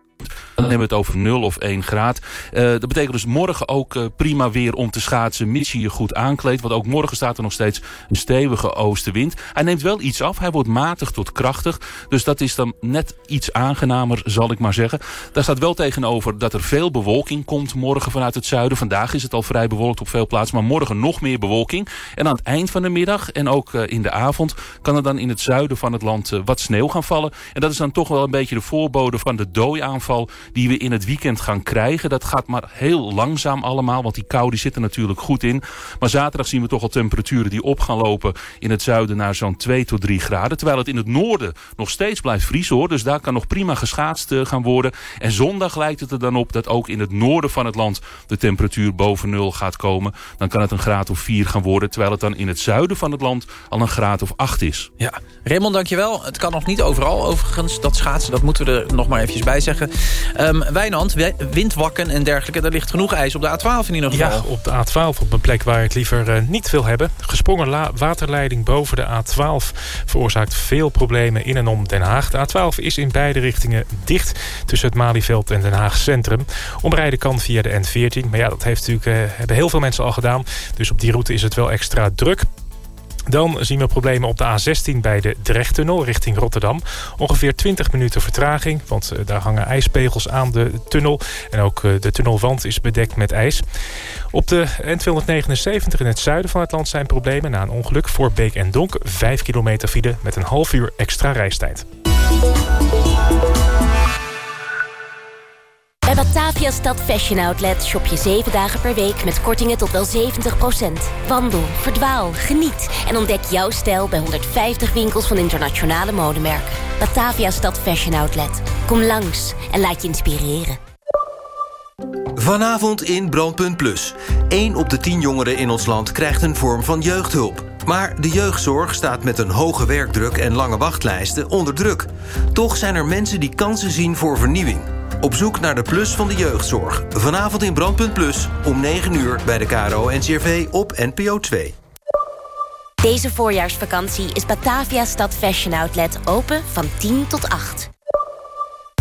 dan hebben we het over 0 of 1 graad. Uh, dat betekent dus morgen ook uh, prima weer om te schaatsen... mits je je goed aankleedt. Want ook morgen staat er nog steeds een stevige oostenwind. Hij neemt wel iets af. Hij wordt matig tot krachtig. Dus dat is dan net iets aangenamer, zal ik maar zeggen. Daar staat wel tegenover dat er veel bewolking komt morgen vanuit het zuiden. Vandaag is het al vrij bewolkt op veel plaatsen. Maar morgen nog meer bewolking. En aan het eind van de middag en ook uh, in de avond... kan er dan in het zuiden van het land wat sneeuw gaan vallen. En dat is dan toch wel een beetje de voorbode van de dooiaanval die we in het weekend gaan krijgen. Dat gaat maar heel langzaam allemaal, want die kou die zit er natuurlijk goed in. Maar zaterdag zien we toch al temperaturen die op gaan lopen in het zuiden naar zo'n 2 tot 3 graden. Terwijl het in het noorden nog steeds blijft vriezen hoor. Dus daar kan nog prima geschaatst uh, gaan worden. En zondag lijkt het er dan op dat ook in het noorden van het land de temperatuur boven nul gaat komen. Dan kan het een graad of 4 gaan worden. Terwijl het dan in het zuiden van het land al een graad of 8 is. Ja, Raymond dankjewel. Het kan nog niet overal overigens, dat schaatsen. Dat moeten we er nog maar eventjes bij zeggen. Um, Wijnand, windwakken en dergelijke. Daar ligt genoeg ijs op de A12 in ieder geval. Ja, op de A12 op een plek waar je het liever uh, niet wil hebben. Gesprongen waterleiding boven de A12 veroorzaakt veel problemen in en om Den Haag. De A12 is in beide richtingen dicht tussen het Malieveld en Den Haag Centrum. Omrijden kan via de N14. Maar ja, dat heeft natuurlijk, uh, hebben heel veel mensen al gedaan. Dus op die route is het wel extra druk. Dan zien we problemen op de A16 bij de Drechttunnel richting Rotterdam. Ongeveer 20 minuten vertraging, want eh, daar hangen ijspegels aan de tunnel. En ook eh, de tunnelwand is bedekt met ijs. Op de N279 in het zuiden van het land zijn problemen na een ongeluk voor Beek en Donk. 5 kilometer file met een half uur extra reistijd. Bij Batavia Stad Fashion Outlet shop je 7 dagen per week met kortingen tot wel 70%. Wandel, verdwaal, geniet en ontdek jouw stijl bij 150 winkels van internationale modemerken. Batavia Stad Fashion Outlet. Kom langs en laat je inspireren. Vanavond in Brandpunt Plus. 1 op de 10 jongeren in ons land krijgt een vorm van jeugdhulp. Maar de jeugdzorg staat met een hoge werkdruk en lange wachtlijsten onder druk. Toch zijn er mensen die kansen zien voor vernieuwing. Op zoek naar de plus van de jeugdzorg. Vanavond in Brandpunt Plus om 9 uur bij de KRO NCRV op NPO 2. Deze voorjaarsvakantie is Batavia Stad Fashion Outlet open van 10 tot 8.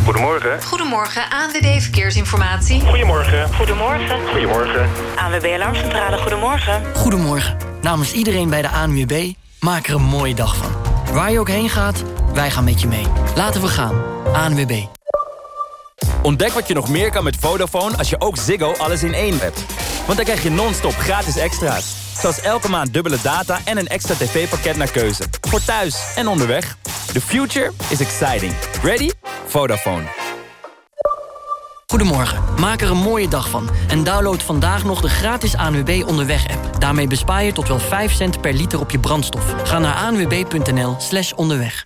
Goedemorgen. Goedemorgen, ANWB Verkeersinformatie. Goedemorgen. Goedemorgen. Goedemorgen. ANWB Alarmcentrale, goedemorgen. Goedemorgen. Namens iedereen bij de ANWB, maak er een mooie dag van. Waar je ook heen gaat, wij gaan met je mee. Laten we gaan. ANWB. Ontdek wat je nog meer kan met Vodafone als je ook Ziggo alles in één hebt. Want dan krijg je non-stop gratis extra's. Zoals elke maand dubbele data en een extra tv-pakket naar keuze. Voor thuis en onderweg. The future is exciting. Ready? Vodafone. Goedemorgen, maak er een mooie dag van. En download vandaag nog de gratis ANWB Onderweg-app. Daarmee bespaar je tot wel 5 cent per liter op je brandstof. Ga naar anwb.nl slash onderweg.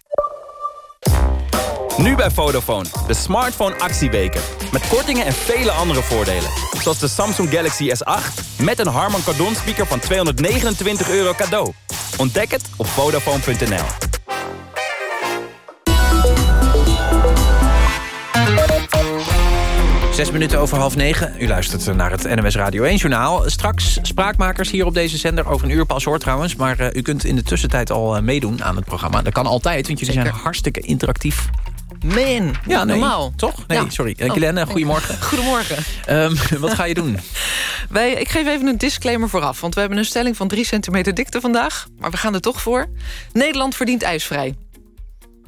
Nu bij Vodafone, de smartphone actieweken. Met kortingen en vele andere voordelen. Zoals de Samsung Galaxy S8 met een Harman Kardon speaker van 229 euro cadeau. Ontdek het op Vodafone.nl. Zes minuten over half negen. U luistert naar het NMS Radio 1-journaal. Straks spraakmakers hier op deze zender. Over een uur pas hoor trouwens. Maar uh, u kunt in de tussentijd al uh, meedoen aan het programma. Dat kan altijd, want jullie Zeker. zijn hartstikke interactief. Man, ja, nee, normaal. Toch? Nee, Ja. sorry. Uh, Oh, Glenn, nee. goedemorgen. Goedemorgen. Ehm, wat ga je doen? Wij, ik geef even een disclaimer vooraf. Want we hebben een stelling van 3 centimeter dikte vandaag. Maar we gaan er toch voor. Nederland verdient ijsvrij.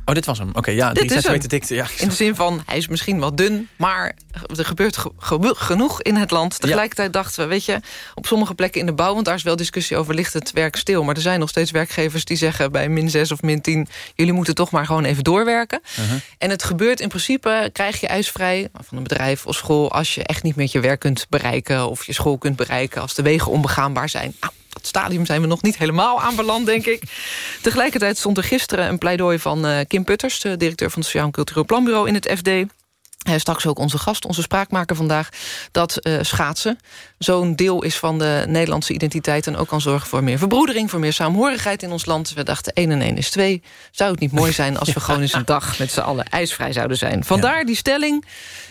Oh, dit was hem. Oké, ja, Dit is hem. dikte. Ja. In de zin van, hij is misschien wel dun... maar er gebeurt ge- ge- genoeg in het land. Tegelijkertijd dachten we, weet je... op sommige plekken in de bouw... want daar is wel discussie over, ligt het werk stil... maar er zijn nog steeds werkgevers die zeggen... bij min 6 of min 10, jullie moeten toch maar gewoon even doorwerken. Uh-huh. En het gebeurt in principe, krijg je ijsvrij... van een bedrijf of school... als je echt niet met je werk kunt bereiken... of je school kunt bereiken als de wegen onbegaanbaar zijn... Nou, stadium zijn we nog niet helemaal aanbeland, denk ik. Tegelijkertijd stond er gisteren een pleidooi van eh, Kim Putters... de directeur van het Sociaal en Cultureel Planbureau in het FD... hij is straks ook onze gast, onze spraakmaker vandaag... dat uh, schaatsen zo'n deel is van de Nederlandse identiteit... en ook kan zorgen voor meer verbroedering, voor meer saamhorigheid in ons land. We dachten 1 en 1 is 2. Zou het niet mooi zijn als we gewoon eens een dag... met z'n allen ijsvrij zouden zijn? Vandaar die stelling...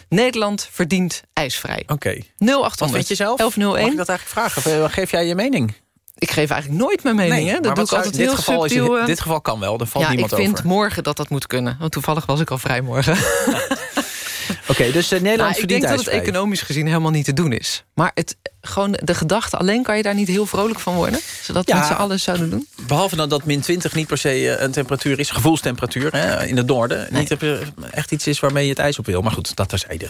Nederland verdient ijsvrij. Oké. Okay. 0800 Wat vind je zelf? 1101. Mag ik dat eigenlijk vragen? Geef jij je mening? Ik geef eigenlijk nooit mijn mening. Nee, hè? Dat doe ik altijd dit heel geval subtiel. Is, dit geval kan wel, er valt ja, niemand ik vind over. morgen dat dat moet kunnen. Want toevallig was ik al vrij morgen. okay, dus uh, Nederland nou, verdient Ik denk dat het economisch gezien helemaal niet te doen is. Maar het, gewoon de gedachte alleen kan je daar niet heel vrolijk van worden? Zodat Ja. met z'n allen zouden doen? Behalve dan dat min 20 niet per se eh, een temperatuur is, gevoelstemperatuur hè, in het noorden. Niet eh, echt iets is waarmee je het ijs op wil. Maar goed, dat terzijde.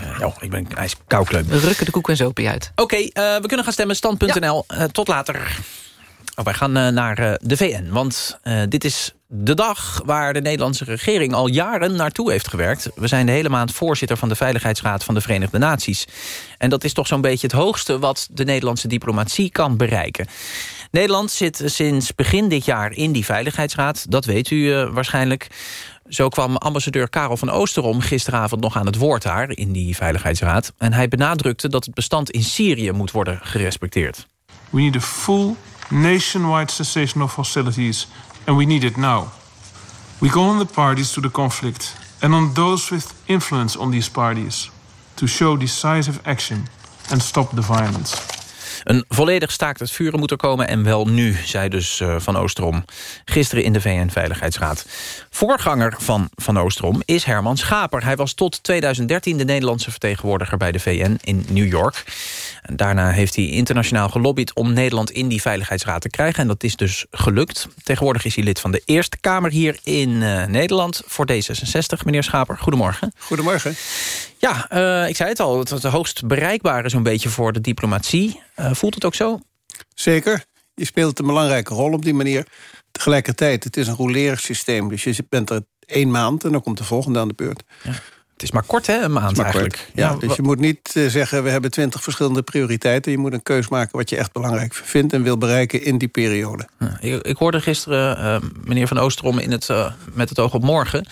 Uh, ja, ik ben ijskoukleum. We rukken de koek en zopie uit. Oké, okay, uh, we kunnen gaan stemmen. Stand.nl. Uh, tot later. Oh, wij gaan uh, naar uh, de VN, want uh, dit is de dag waar de Nederlandse regering al jaren naartoe heeft gewerkt. We zijn de hele maand voorzitter van de Veiligheidsraad van de Verenigde Naties. En dat is toch zo'n beetje het hoogste wat de Nederlandse diplomatie kan bereiken. Nederland zit sinds begin dit jaar in die Veiligheidsraad. Dat weet u uh, waarschijnlijk. Zo kwam ambassadeur Karel van Oosterom gisteravond nog aan het woord daar in die Veiligheidsraad. En hij benadrukte dat het bestand in Syrië moet worden gerespecteerd. We need a full nationwide cessation of hostilities, and we need it now. We call on the parties to the conflict and on those with influence on these parties to show decisive action and stop the violence. Een volledig staakt het vuren moet er komen en wel nu, zei dus uh, Van Oosterom. Gisteren in de VN-veiligheidsraad. Voorganger van Van Oosterom is Herman Schaper. Hij was tot 2013 de Nederlandse vertegenwoordiger bij de VN in New York. En daarna heeft hij internationaal gelobbyd om Nederland in die veiligheidsraad te krijgen. En dat is dus gelukt. Tegenwoordig is hij lid van de Eerste Kamer hier in uh, Nederland voor D66. Meneer Schaper, goedemorgen. Goedemorgen. Ja, uh, ik zei het al, het was de hoogst bereikbare zo'n beetje voor de diplomatie. Uh, voelt het ook zo? Zeker. Je speelt een belangrijke rol op die manier. Tegelijkertijd, het is een rolerend systeem. Dus je bent er één maand en dan komt de volgende aan de beurt. Ja. Het is maar kort, hè, een maand eigenlijk. Kort. Ja, ja, dus je moet niet uh, zeggen, we hebben twintig verschillende prioriteiten. Je moet een keus maken wat je echt belangrijk vindt... en wil bereiken in die periode. Ja, ik, ik, hoorde gisteren uh, meneer Van Oosterom in het, uh, met het oog op morgen...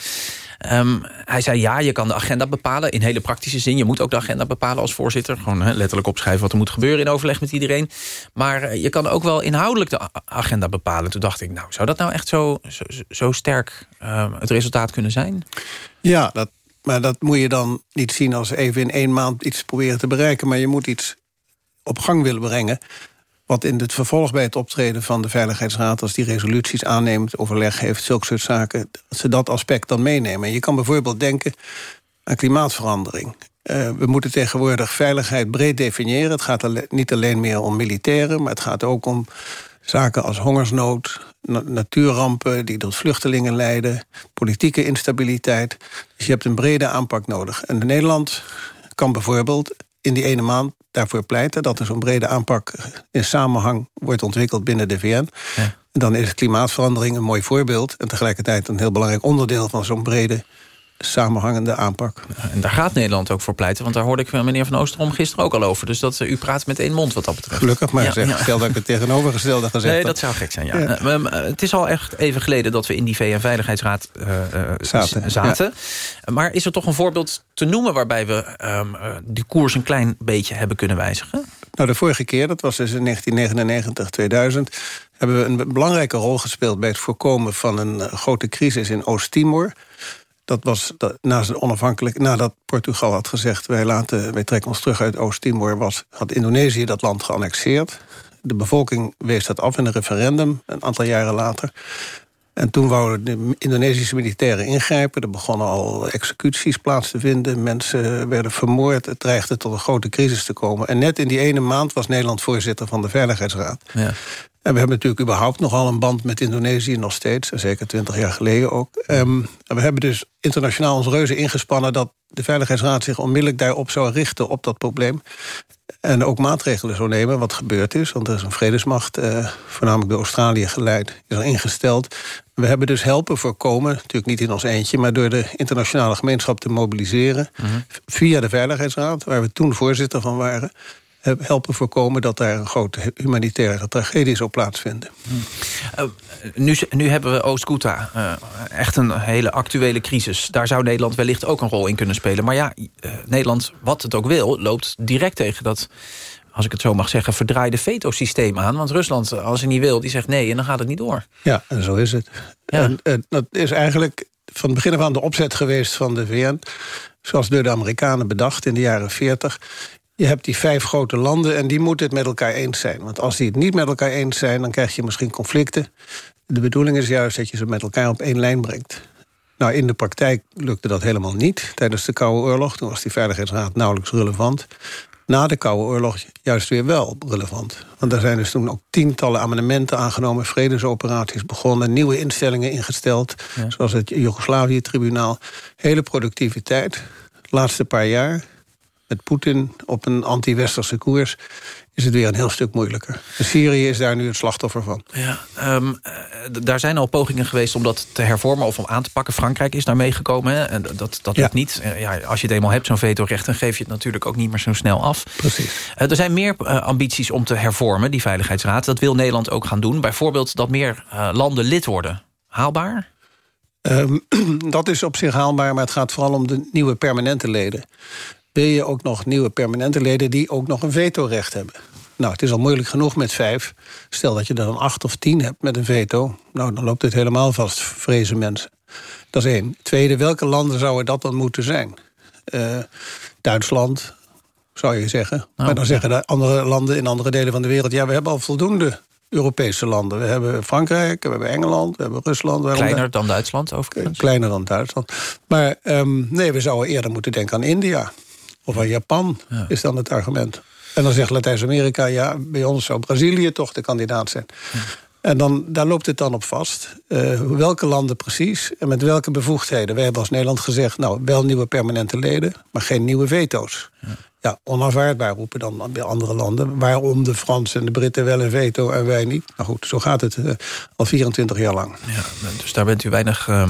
Um, hij zei ja, je kan de agenda bepalen in hele praktische zin. Je moet ook de agenda bepalen als voorzitter. Gewoon he, letterlijk opschrijven wat er moet gebeuren in overleg met iedereen. Maar je kan ook wel inhoudelijk de agenda bepalen. Toen dacht ik, nou, zou dat nou echt zo, zo, zo sterk uh, het resultaat kunnen zijn? Ja, dat, maar dat moet je dan niet zien als even in één maand iets proberen te bereiken. Maar je moet iets op gang willen brengen wat in het vervolg bij het optreden van de Veiligheidsraad... als die resoluties aanneemt, overleg heeft, zulke soort zaken... dat ze dat aspect dan meenemen. En je kan bijvoorbeeld denken aan klimaatverandering. Uh, we moeten tegenwoordig veiligheid breed definiëren. Het gaat niet alleen meer om militairen... maar het gaat ook om zaken als hongersnood... Na natuurrampen die tot vluchtelingen leiden... politieke instabiliteit. Dus je hebt een brede aanpak nodig. En Nederland kan bijvoorbeeld in die ene maand daarvoor pleiten... dat er zo'n brede aanpak in samenhang wordt ontwikkeld binnen de VN. Ja. Dan is klimaatverandering een mooi voorbeeld... en tegelijkertijd een heel belangrijk onderdeel van zo'n brede samenhangende aanpak. En daar gaat Nederland ook voor pleiten, want daar hoorde ik meneer Van Oosterom gisteren ook al over. Dus dat uh, u praat met één mond wat dat betreft. Gelukkig maar ja, zeg. ja. Stel dat ik het tegenovergestelde gezegd Nee, dat zou gek zijn, ja. ja. Uh, uh, het is al echt even geleden dat we in die VN-veiligheidsraad zaten. zaten. Maar is er toch een voorbeeld te noemen waarbij we um, die koers een klein beetje hebben kunnen wijzigen? Nou, de vorige keer, dat was dus in 1999, 2000... hebben we een belangrijke rol gespeeld bij het voorkomen van een grote crisis in Oost-Timor... Dat was na de onafhankelijk, nadat Portugal had gezegd... wij, laten, wij trekken ons terug uit Oost-Timor... Had Indonesië dat land geannexeerd. De bevolking wees dat af in een referendum, een aantal jaren later. En toen wouden de Indonesische militairen ingrijpen. Er begonnen al executies plaats te vinden. Mensen werden vermoord. Het dreigde tot een grote crisis te komen. En net in die ene maand was Nederland voorzitter van de Veiligheidsraad. Ja. En we hebben natuurlijk überhaupt nogal een band met Indonesië nog steeds. En zeker twintig jaar geleden ook. Um, we hebben dus internationaal ons reuze ingespannen... dat de Veiligheidsraad zich onmiddellijk daarop zou richten op dat probleem. En ook maatregelen zou nemen, wat gebeurd is. Want er is een vredesmacht, uh, voornamelijk door Australië geleid, is er ingesteld. We hebben dus helpen voorkomen, natuurlijk niet in ons eentje... maar door de internationale gemeenschap te mobiliseren... Mhm. via de Veiligheidsraad, waar we toen voorzitter van waren... helpen voorkomen dat daar een grote humanitaire tragedie zou plaatsvinden. Uh, nu, nu hebben we Oost-Ghouta, uh, echt een hele actuele crisis. Daar zou Nederland wellicht ook een rol in kunnen spelen. Maar ja, uh, Nederland, wat het ook wil, loopt direct tegen dat als ik het zo mag zeggen, verdraaide veto-systeem aan. Want Rusland, als hij niet wil, die zegt nee en dan gaat het niet door. Ja, en zo is het. Ja. En, en, dat is eigenlijk van het begin af aan de opzet geweest van de VN... zoals door de Amerikanen bedacht in de jaren 40. Je hebt die vijf grote landen en die moeten het met elkaar eens zijn. Want als die het niet met elkaar eens zijn, dan krijg je misschien conflicten. De bedoeling is juist dat je ze met elkaar op één lijn brengt. Nou, in de praktijk lukte dat helemaal niet. Tijdens de Koude Oorlog, toen was die Veiligheidsraad nauwelijks relevant na de Koude Oorlog juist weer wel relevant. Want daar zijn dus toen ook tientallen amendementen aangenomen... vredesoperaties begonnen, nieuwe instellingen ingesteld... zoals het Joegoslavië-tribunaal. Hele productiviteit. De laatste paar jaar met Poetin op een anti-westerse koers is het weer een heel stuk moeilijker. Syrië is daar nu het slachtoffer van. Ja, um, daar zijn al pogingen geweest om dat te hervormen of om aan te pakken. Frankrijk is daar meegekomen. Hè? En dat dat ja. lukt niet. Ja, als je het eenmaal hebt, zo'n vetorecht... dan geef je het natuurlijk ook niet meer zo snel af. Precies. Uh, er zijn meer uh, ambities om te hervormen, die Veiligheidsraad. Dat wil Nederland ook gaan doen. Bijvoorbeeld dat meer uh, landen lid worden. Haalbaar? Um, dat is op zich haalbaar, maar het gaat vooral om de nieuwe permanente leden wil je ook nog nieuwe permanente leden... die ook nog een vetorecht hebben. Nou, het is al moeilijk genoeg met vijf. Stel dat je er dan acht of tien hebt met een veto... nou, dan loopt het helemaal vast, vrezen mensen. Dat is één. Tweede, welke landen zouden dat dan moeten zijn? Uh, Duitsland, zou je zeggen. Nou, maar dan zeggen de andere landen in andere delen van de wereld... ja, we hebben al voldoende Europese landen. We hebben Frankrijk, we hebben Engeland, we hebben Rusland. Kleiner dan Duitsland, overigens? Kleiner dan Duitsland. Maar um, nee, we zouden eerder moeten denken aan India... Of aan Japan, ja. is dan het argument. En dan zegt Latijns-Amerika, ja, bij ons zou Brazilië toch de kandidaat zijn. Ja. En dan, daar loopt het dan op vast. Uh, welke landen precies en met welke bevoegdheden. Wij hebben als Nederland gezegd, nou, wel nieuwe permanente leden... maar geen nieuwe veto's. Ja, ja onaanvaardbaar roepen dan bij andere landen. Waarom de Fransen en de Britten wel een veto en wij niet? Nou goed, zo gaat het uh, al 24 jaar lang. Ja, dus daar bent u weinig uh,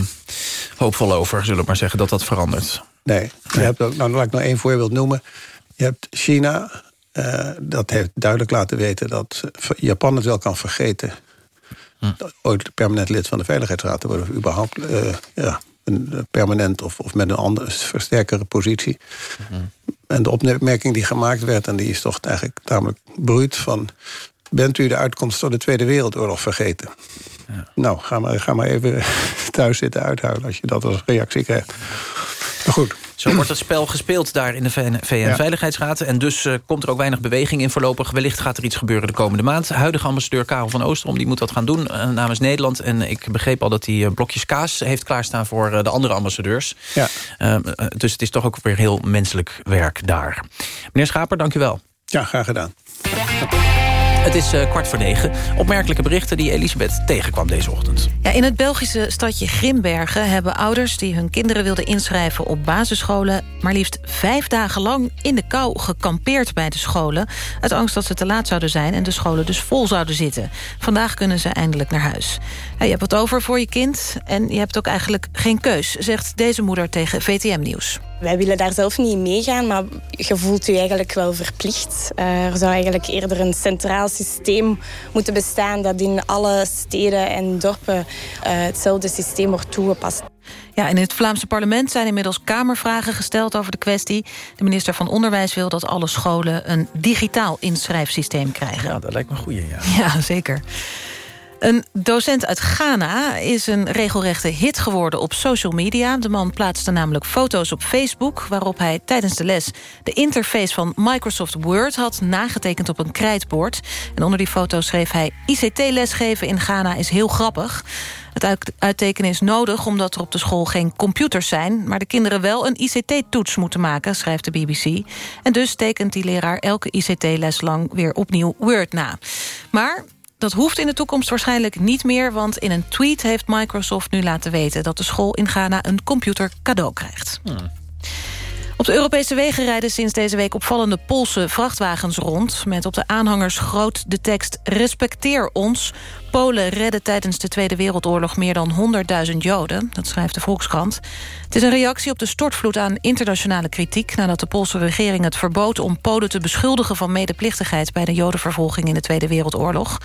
hoopvol over, zullen we maar zeggen, dat dat verandert. Nee, je hebt ook, nou, laat ik nog één voorbeeld noemen. Je hebt China, uh, dat heeft duidelijk laten weten... dat Japan het wel kan vergeten... Hm. ooit permanent lid van de Veiligheidsraad te worden... of überhaupt uh, ja, een permanent of, of met een andere, versterkere positie. Hm. En de opmerking die gemaakt werd... en die is toch eigenlijk tamelijk bruut van... bent u de uitkomst van de Tweede Wereldoorlog vergeten? Ja. Nou, ga maar, ga maar even thuis zitten uithuilen... als je dat als reactie krijgt. Goed. Zo wordt het spel gespeeld daar in de VN-veiligheidsraad. En dus uh, komt er ook weinig beweging in voorlopig. Wellicht gaat er iets gebeuren de komende maand. Huidige ambassadeur Karel van Oostrom die moet dat gaan doen uh, namens Nederland. En ik begreep al dat hij uh, blokjes kaas heeft klaarstaan... voor de andere ambassadeurs. Ja. dus het is toch ook weer heel menselijk werk daar. Meneer Schaper, dank u wel. Ja, graag gedaan. Het is uh, kwart voor negen. Opmerkelijke berichten die Elisabeth tegenkwam deze ochtend. Ja, in het Belgische stadje Grimbergen hebben ouders... die hun kinderen wilden inschrijven op basisscholen... maar liefst vijf dagen lang in de kou gekampeerd bij de scholen... uit angst dat ze te laat zouden zijn en de scholen dus vol zouden zitten. Vandaag kunnen ze eindelijk naar huis. Je hebt wat over voor je kind en je hebt ook eigenlijk geen keus... zegt deze moeder tegen VTM Nieuws. Wij willen daar zelf niet in meegaan, maar je voelt je eigenlijk wel verplicht. Uh, er zou eigenlijk eerder een centraal systeem moeten bestaan... dat in alle steden en dorpen uh, hetzelfde systeem wordt toegepast. Ja, in het Vlaamse parlement zijn inmiddels kamervragen gesteld over de kwestie. De minister van Onderwijs wil dat alle scholen een digitaal inschrijfsysteem krijgen. Ja, dat lijkt me een goeie, ja. Ja, zeker. Een docent uit Ghana is een regelrechte hit geworden op social media. De man plaatste namelijk foto's op Facebook... waarop hij tijdens de les de interface van Microsoft Word had nagetekend op een krijtbord. En onder die foto's schreef hij... ICT-lesgeven in Ghana is heel grappig. Het uittekenen is nodig omdat er op de school geen computers zijn... maar de kinderen wel een ICT-toets moeten maken, schrijft de BBC. En dus tekent die leraar elke ICT-les lang weer opnieuw Word na. Maar dat hoeft in de toekomst waarschijnlijk niet meer... want in een tweet heeft Microsoft nu laten weten... dat de school in Ghana een computer cadeau krijgt. Hmm. Op de Europese wegen rijden sinds deze week opvallende Poolse vrachtwagens rond... met op de aanhangers groot de tekst Respecteer ons. Polen redden tijdens de Tweede Wereldoorlog meer dan 100.000 Joden. Dat schrijft de Volkskrant. Het is een reactie op de stortvloed aan internationale kritiek... nadat de Poolse regering het verbood om Polen te beschuldigen... van medeplichtigheid bij de Jodenvervolging in de Tweede Wereldoorlog.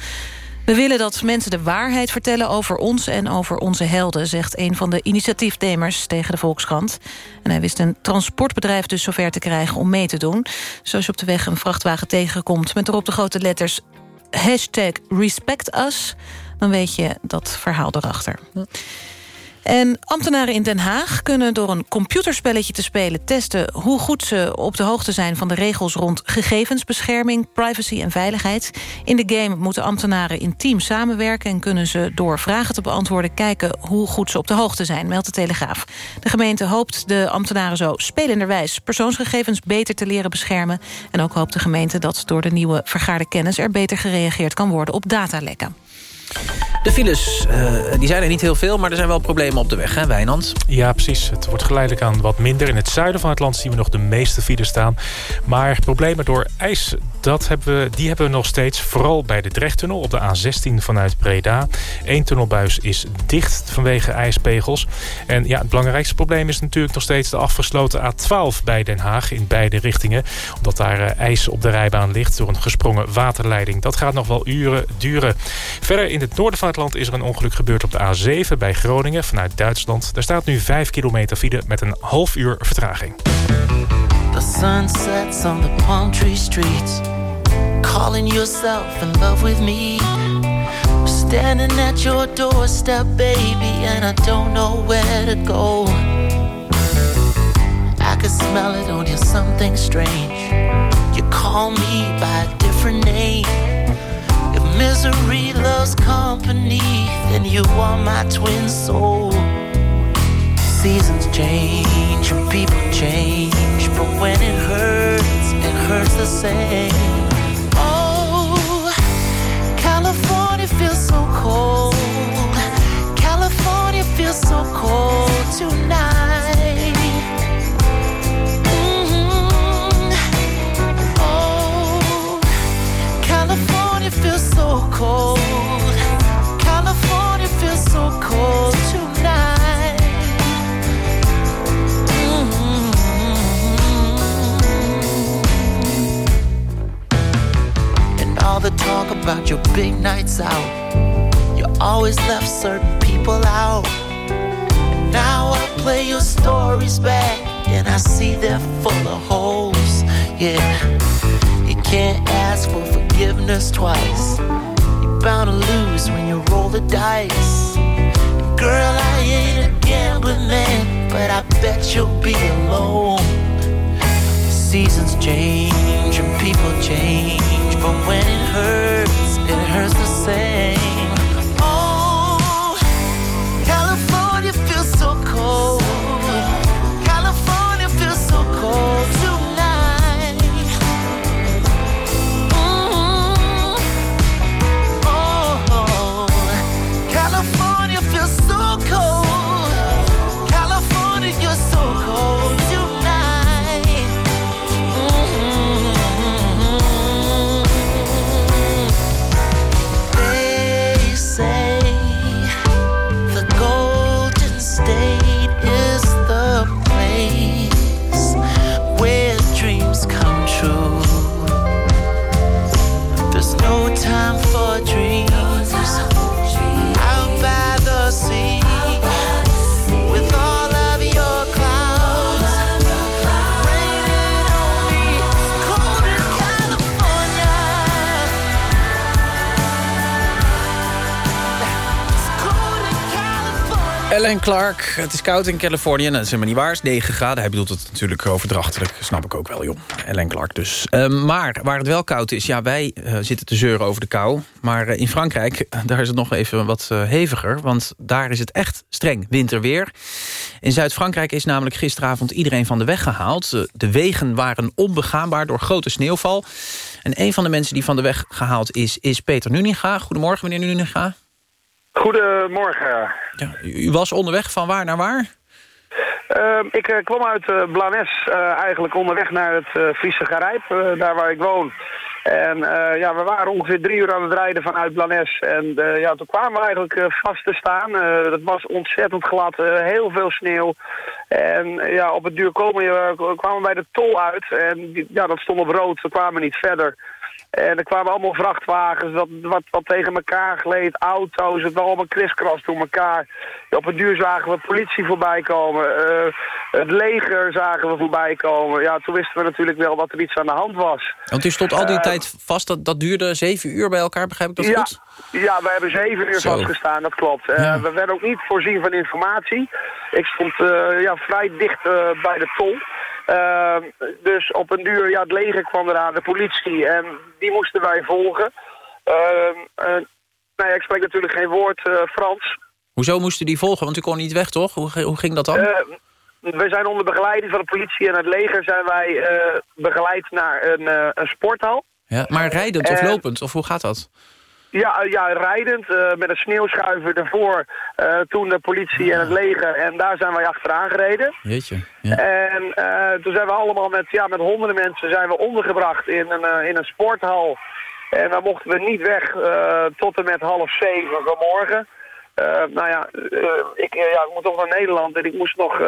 We willen dat mensen de waarheid vertellen over ons en over onze helden... zegt een van de initiatiefnemers tegen de Volkskrant. En hij wist een transportbedrijf dus zover te krijgen om mee te doen. Zoals je op de weg een vrachtwagen tegenkomt... met erop de grote letters hashtag respect us... dan weet je dat verhaal erachter. En ambtenaren in Den Haag kunnen door een computerspelletje te spelen... testen hoe goed ze op de hoogte zijn van de regels rond gegevensbescherming... privacy en veiligheid. In de game moeten ambtenaren in teams samenwerken... en kunnen ze door vragen te beantwoorden kijken hoe goed ze op de hoogte zijn, meldt de Telegraaf. De gemeente hoopt de ambtenaren zo spelenderwijs persoonsgegevens beter te leren beschermen. En ook hoopt de gemeente dat door de nieuwe vergaarde kennis... er beter gereageerd kan worden op datalekken. De files, uh, die zijn er niet heel veel, maar er zijn wel problemen op de weg, hè Wijnand? Ja, precies. Het wordt geleidelijk aan wat minder. In het zuiden van het land zien we nog de meeste files staan. Maar problemen door ijs, dat hebben we, die hebben we nog steeds. Vooral bij de Drechttunnel op de A16 vanuit Breda. Eén tunnelbuis is dicht vanwege ijspegels. En ja, het belangrijkste probleem is natuurlijk nog steeds... de afgesloten A12 bij Den Haag in beide richtingen. Omdat daar uh, ijs op de rijbaan ligt door een gesprongen waterleiding. Dat gaat nog wel uren duren. Verder het noorden van het land is er een ongeluk gebeurd op de A7 bij Groningen vanuit Duitsland. Daar staat nu 5 kilometer file met een half uur vertraging. The sun sets on the palm tree streets Calling yourself in love with me Standing at your doorstep baby And I don't know where to go I can smell it on you, something strange You call me by a different name misery loves company, then you are my twin soul. Seasons change and people change, but when it hurts, it hurts the same. Oh, California feels so cold. California feels so cold tonight. Cold. California feels so cold tonight. Mm-hmm. And all the talk about your big nights out, you always left certain people out. And now I play your stories back, and I see they're full of holes. Yeah, you can't ask for forgiveness twice You're bound to lose when you roll the dice. Girl, I ain't a gambling man, but I bet you'll be alone. Seasons change and people change, but when it hurts, it hurts the same. Clark, het is koud in Californië. Dat is helemaal niet waar, het is 9 graden. Hij bedoelt het natuurlijk overdrachtelijk, snap ik ook wel, joh. Ellen Clark dus. Uh, maar waar het wel koud is, ja, wij uh, zitten te zeuren over de kou. Maar uh, in Frankrijk, daar is het nog even wat heviger. Want daar is het echt streng winterweer. In Zuid-Frankrijk is namelijk gisteravond iedereen van de weg gehaald. de wegen waren onbegaanbaar door grote sneeuwval. En een van de mensen die van de weg gehaald is, is Peter Nuninga. Goedemorgen, meneer Nuninga. Goedemorgen. Ja, u was onderweg van waar naar waar? Ehm, ik eh, kwam uit uh, Blanes eigenlijk onderweg naar het Friese Garijp, daar waar ik woon. En ja, we waren ongeveer drie uur aan het rijden vanuit Blanes. En ja, toen kwamen we eigenlijk vast te staan. het was ontzettend glad, heel veel sneeuw. En ja, op het duur komen, kwamen we bij de tol uit. En ja, dat stond op rood, we kwamen niet verder. En er kwamen allemaal vrachtwagens, wat, wat, wat tegen elkaar gleed, auto's, het was allemaal kriskras door elkaar. Op het duur zagen we politie voorbij komen, uh, het leger zagen we voorbij komen. Ja, toen wisten we natuurlijk wel dat er iets aan de hand was. Want u stond al die uh, tijd vast, dat, dat duurde zeven uur bij elkaar, begrijp ik dat ja, goed? Ja, we hebben zeven uur Zo. vastgestaan, dat klopt. Uh, ja. We werden ook niet voorzien van informatie. Ik stond ja, vrij dicht bij de tol. Dus op een duur, ja, het leger kwam eraan, de politie, en die moesten wij volgen. Ja, ik spreek natuurlijk geen woord Frans. Hoezo moesten die volgen? Want u kon niet weg, toch? Hoe, hoe ging dat dan? we zijn onder begeleiding van de politie en het leger zijn wij begeleid naar een, een sporthal. Ja, maar rijdend of lopend? Of hoe gaat dat? Ja, ja rijdend, uh, met een sneeuwschuiver ervoor. Uh, toen de politie en het leger. En daar zijn wij achteraan gereden. Jeetje. Ja. En uh, toen zijn we allemaal met, ja, met honderden mensen zijn we ondergebracht in een, in een sporthal. En dan mochten we niet weg tot en met half zeven vanmorgen. Uh, nou ja, uh, ik, uh, ja, ik moet toch naar Nederland en ik moest nog,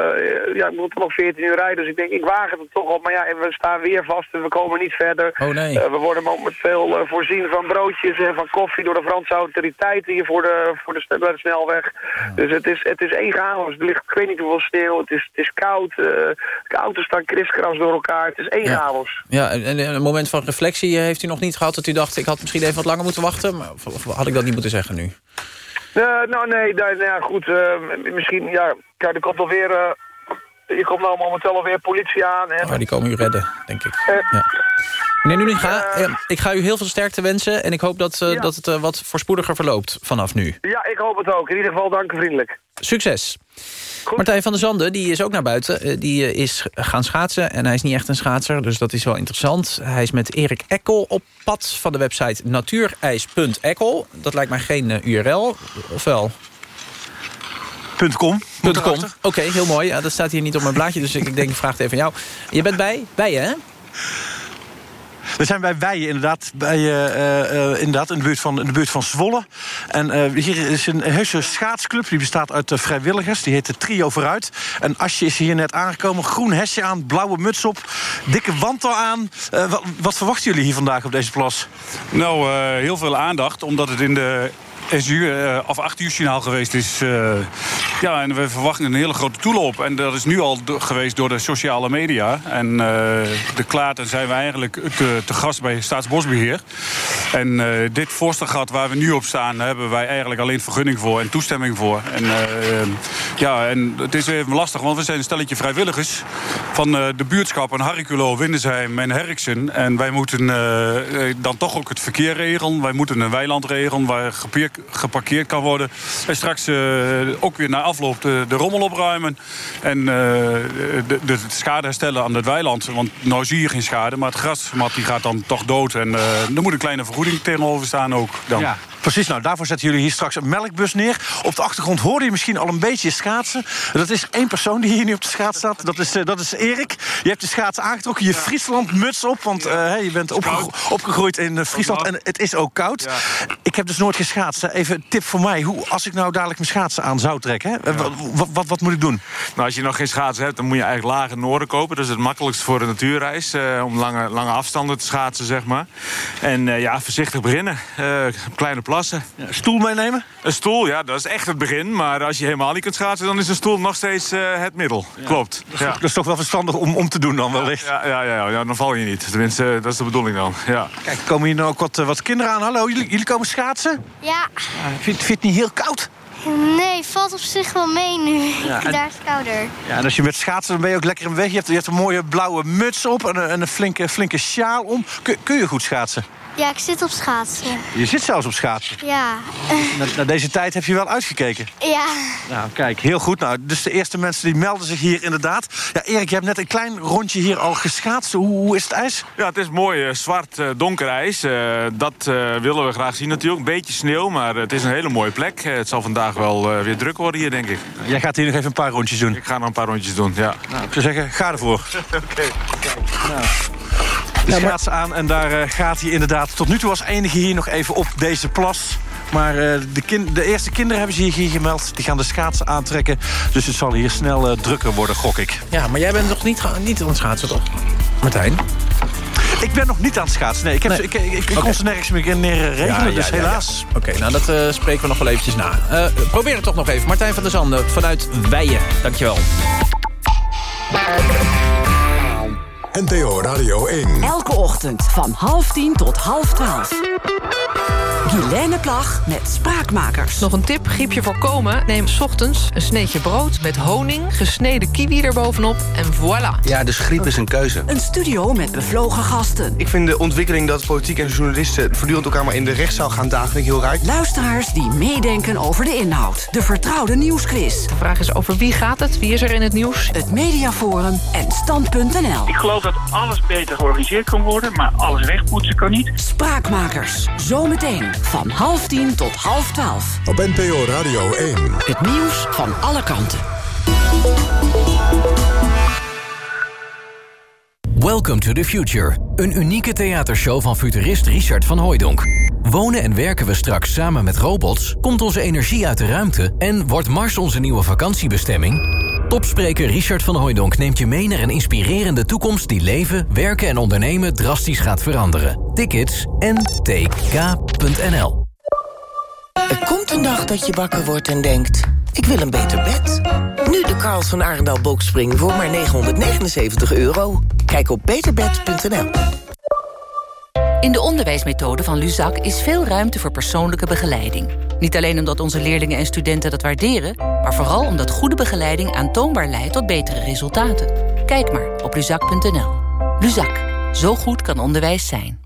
ja, ik moet nog 14 uur rijden. Dus ik denk, ik wagen het toch op. Maar ja, we staan weer vast en we komen niet verder. Oh nee. we worden momenteel voorzien van broodjes en van koffie door de Franse autoriteiten hier voor de, voor de, bij de snelweg. Oh. Dus het is, het is één chaos. Er ligt ik weet niet hoeveel sneeuw. Het is, het is koud. de auto's staan kriskras door elkaar. Het is één ja. chaos. Ja, en een moment van reflectie heeft u nog niet gehad dat u dacht, ik had misschien even wat langer moeten wachten. Maar of had ik dat niet moeten zeggen nu? Uh, nou nee, nou, ja, goed. Uh, misschien, ja, kijk, er komt alweer... Uh, je komt nou momenteel alweer politie aan. En... Oh, die komen u redden, denk ik. ja. Meneer Nuninga, ik ga u heel veel sterkte wensen... en ik hoop dat, ja. dat het wat voorspoediger verloopt vanaf nu. Ja, ik hoop het ook. In ieder geval dank u vriendelijk. Succes. Goed. Martijn van der Zanden die is ook naar buiten. Die is gaan schaatsen en hij is niet echt een schaatser. Dus dat is wel interessant. Hij is met Erik Ekkel op pad van de website natuurijs.ekkel. Dat lijkt mij geen uh, URL, of wel? .com. .com. Oké, okay, heel mooi. Ja, dat staat hier niet op mijn blaadje, dus ik denk ik vraag het even aan jou. Je bent bij? Bij je, hè? We zijn bij Weijen inderdaad, bij, uh, uh, inderdaad in, de buurt van, in de buurt van Zwolle. En hier is een heuse schaatsclub, die bestaat uit vrijwilligers. Die heet de Trio Vooruit. En Asje is hier net aangekomen, groen hesje aan, blauwe muts op, dikke wantel aan. Wat, wat, verwachten jullie hier vandaag op deze plas? Nou, heel veel aandacht, omdat het in de SU uh, of 8 uur signaal geweest is. Uh, ja, en we verwachten een hele grote toeloop. En dat is nu al geweest door de sociale media. En uh, de Klaarten zijn we eigenlijk te, te gast bij Staatsbosbeheer. En dit voorstelgat waar we nu op staan... hebben wij eigenlijk alleen vergunning voor en toestemming voor. En, ja, en het is even lastig, want we zijn een stelletje vrijwilligers... van de buurtschappen Harriculo, Windesheim en Herksen. En wij moeten dan toch ook het verkeer regelen. Wij moeten een weiland regelen waar geparkeerd geparkeerd kan worden. En straks uh, ook weer na afloop de, de rommel opruimen. En uh, de, de, schade herstellen aan het weiland. Want nou zie je geen schade, maar het grasmat die gaat dan toch dood. En uh, er moet een kleine vergoeding tegenover staan ook dan. Ja. Precies, nou daarvoor zetten jullie hier straks een melkbus neer. Op de achtergrond hoorde je misschien al een beetje schaatsen. Dat is één persoon die hier nu op de schaats staat. Dat is, uh, dat is Erik. Je hebt de schaats aangetrokken, je Friesland muts op. Want uh, je bent opge opgegroeid in uh, Friesland en het is ook koud. Ik heb dus nooit geschaatst. Even een tip voor mij. Hoe, als ik nou dadelijk mijn schaatsen aan zou trekken, hè, wat, wat, wat, moet ik doen? Nou, als je nog geen schaatsen hebt, dan moet je eigenlijk lage noorden kopen. Dat is het makkelijkst voor de natuurreis. om lange, lange afstanden te schaatsen, zeg maar. En ja, voorzichtig beginnen. kleine plassen. Ja, stoel meenemen? Een stoel, ja, dat is echt het begin. Maar als je helemaal niet kunt schaatsen, dan is een stoel nog steeds uh, het middel. Ja. Klopt. Dat is, ja. dat is, toch wel verstandig om, om te doen dan wellicht? Ja, ja, ja, ja, dan val je niet. Tenminste, uh, dat is de bedoeling dan. Ja. Kijk, komen hier nou ook wat, uh, wat kinderen aan. Hallo, jullie, jullie komen schaatsen? Ja. vind, vind je het niet heel koud? Nee, valt op zich wel mee nu. Ja, en, Daar is het kouder. Ja, en als je met schaatsen dan ben je ook lekker in beweging. Je hebt, je hebt een mooie blauwe muts op en een, en een flinke, flinke sjaal om. Kun, kun je goed schaatsen? Ja, ik zit op schaatsen. Je zit zelfs op schaatsen. Ja. Na, na deze tijd heb je wel uitgekeken. Ja. Nou, kijk, heel goed. Nou, dus de eerste mensen die melden zich hier inderdaad. Ja, Erik, je hebt net een klein rondje hier al geschaatst. Hoe, hoe is het ijs? Ja, het is mooi eh, zwart, eh, donker ijs. Eh, dat eh, willen we graag zien natuurlijk. Een beetje sneeuw, maar het is een hele mooie plek. Het zal vandaag wel eh, weer druk worden hier, denk ik. Jij gaat hier nog even een paar rondjes doen. Ik ga nog een paar rondjes doen, ja. Nou, ik zou zeggen, ga ervoor. Oké. Nou. De schaatsen aan en daar eh, gaat hij inderdaad tot nu toe als enige hier nog even op deze plas. Maar eh, de, de eerste kinderen hebben zich hier gemeld. Die gaan de schaatsen aantrekken. Dus het zal hier snel eh, drukker worden, gok ik. Ja, maar jij bent nog niet, niet aan het schaatsen, toch? Martijn? Ik ben nog niet aan het schaatsen. Nee, ik, heb, Nee. ik, ik, kon ze nergens meer neer regelen, Ja, dus ja, ja. helaas. Oké, nou dat spreken we nog wel eventjes na. Probeer het toch nog even. Martijn van der Zanden vanuit Weijen. Dankjewel. NTO Radio 1. Elke ochtend van half tien tot half twaalf. Guilaine Plag met Spraakmakers. Nog een tip, griepje voorkomen. Neem 's ochtends een sneetje brood met honing, gesneden kiwi erbovenop en voilà. Ja, dus griep is een keuze. Een studio met bevlogen gasten. Ik vind de ontwikkeling dat politiek en journalisten... voortdurend elkaar maar in de rechtszaal gaan dagen vind ik heel raar. Luisteraars die meedenken over de inhoud. De vertrouwde nieuwsquiz. De vraag is over wie gaat het? Wie is er in het nieuws? Het Mediaforum en Stand.nl. Ik geloof dat alles beter georganiseerd kan worden, maar alles wegpoetsen kan niet. Spraakmakers. Zometeen van half tien tot half twaalf. Op NPO Radio 1. Het nieuws van alle kanten. Welcome to the Future. Een unieke theatershow van futurist Richard van Hooijdonk. Wonen en werken we straks samen met robots? Komt onze energie uit de ruimte? En wordt Mars onze nieuwe vakantiebestemming? Topspreker Richard van Hooijdonk neemt je mee naar een inspirerende toekomst... die leven, werken en ondernemen drastisch gaat veranderen. Tickets ntk.nl Er komt een dag dat je wakker wordt en denkt... ik wil een beter bed. Nu de Karls van Arendal Boxspring voor maar 979 euro. Kijk op beterbed.nl. In de onderwijsmethode van Luzak is veel ruimte voor persoonlijke begeleiding. Niet alleen omdat onze leerlingen en studenten dat waarderen... maar vooral omdat goede begeleiding aantoonbaar leidt tot betere resultaten. Kijk maar op luzak.nl. Luzak. Zo goed kan onderwijs zijn.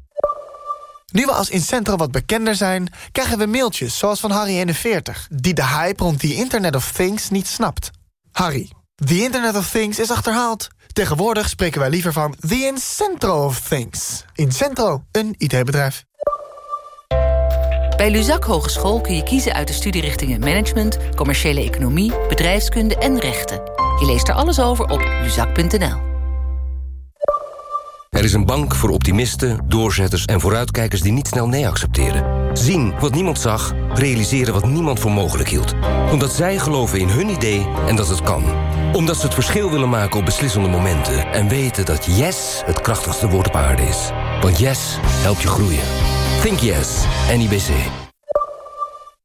Nu we als Incentro wat bekender zijn, krijgen we mailtjes zoals van Harry41... die de hype rond die Internet of Things niet snapt. Harry, the Internet of Things is achterhaald. Tegenwoordig spreken wij liever van the Incentro of Things. Incentro, een IT-bedrijf. Bij Luzak Hogeschool kun je kiezen uit de studierichtingen Management... Commerciële Economie, Bedrijfskunde en Rechten. Je leest er alles over op luzak.nl. Er is een bank voor optimisten, doorzetters en vooruitkijkers die niet snel nee accepteren. Zien wat niemand zag, realiseren wat niemand voor mogelijk hield. Omdat zij geloven in hun idee en dat het kan. Omdat ze het verschil willen maken op beslissende momenten. En weten dat yes het krachtigste woord op aarde is. Want yes helpt je groeien. Think yes, NIBC.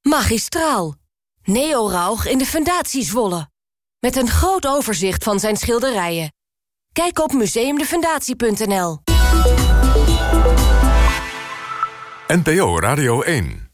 Magistraal. Neo Rauch in de Fundatie Zwolle. Met een groot overzicht van zijn schilderijen. Kijk op museumdefundatie.nl. NPO Radio 1.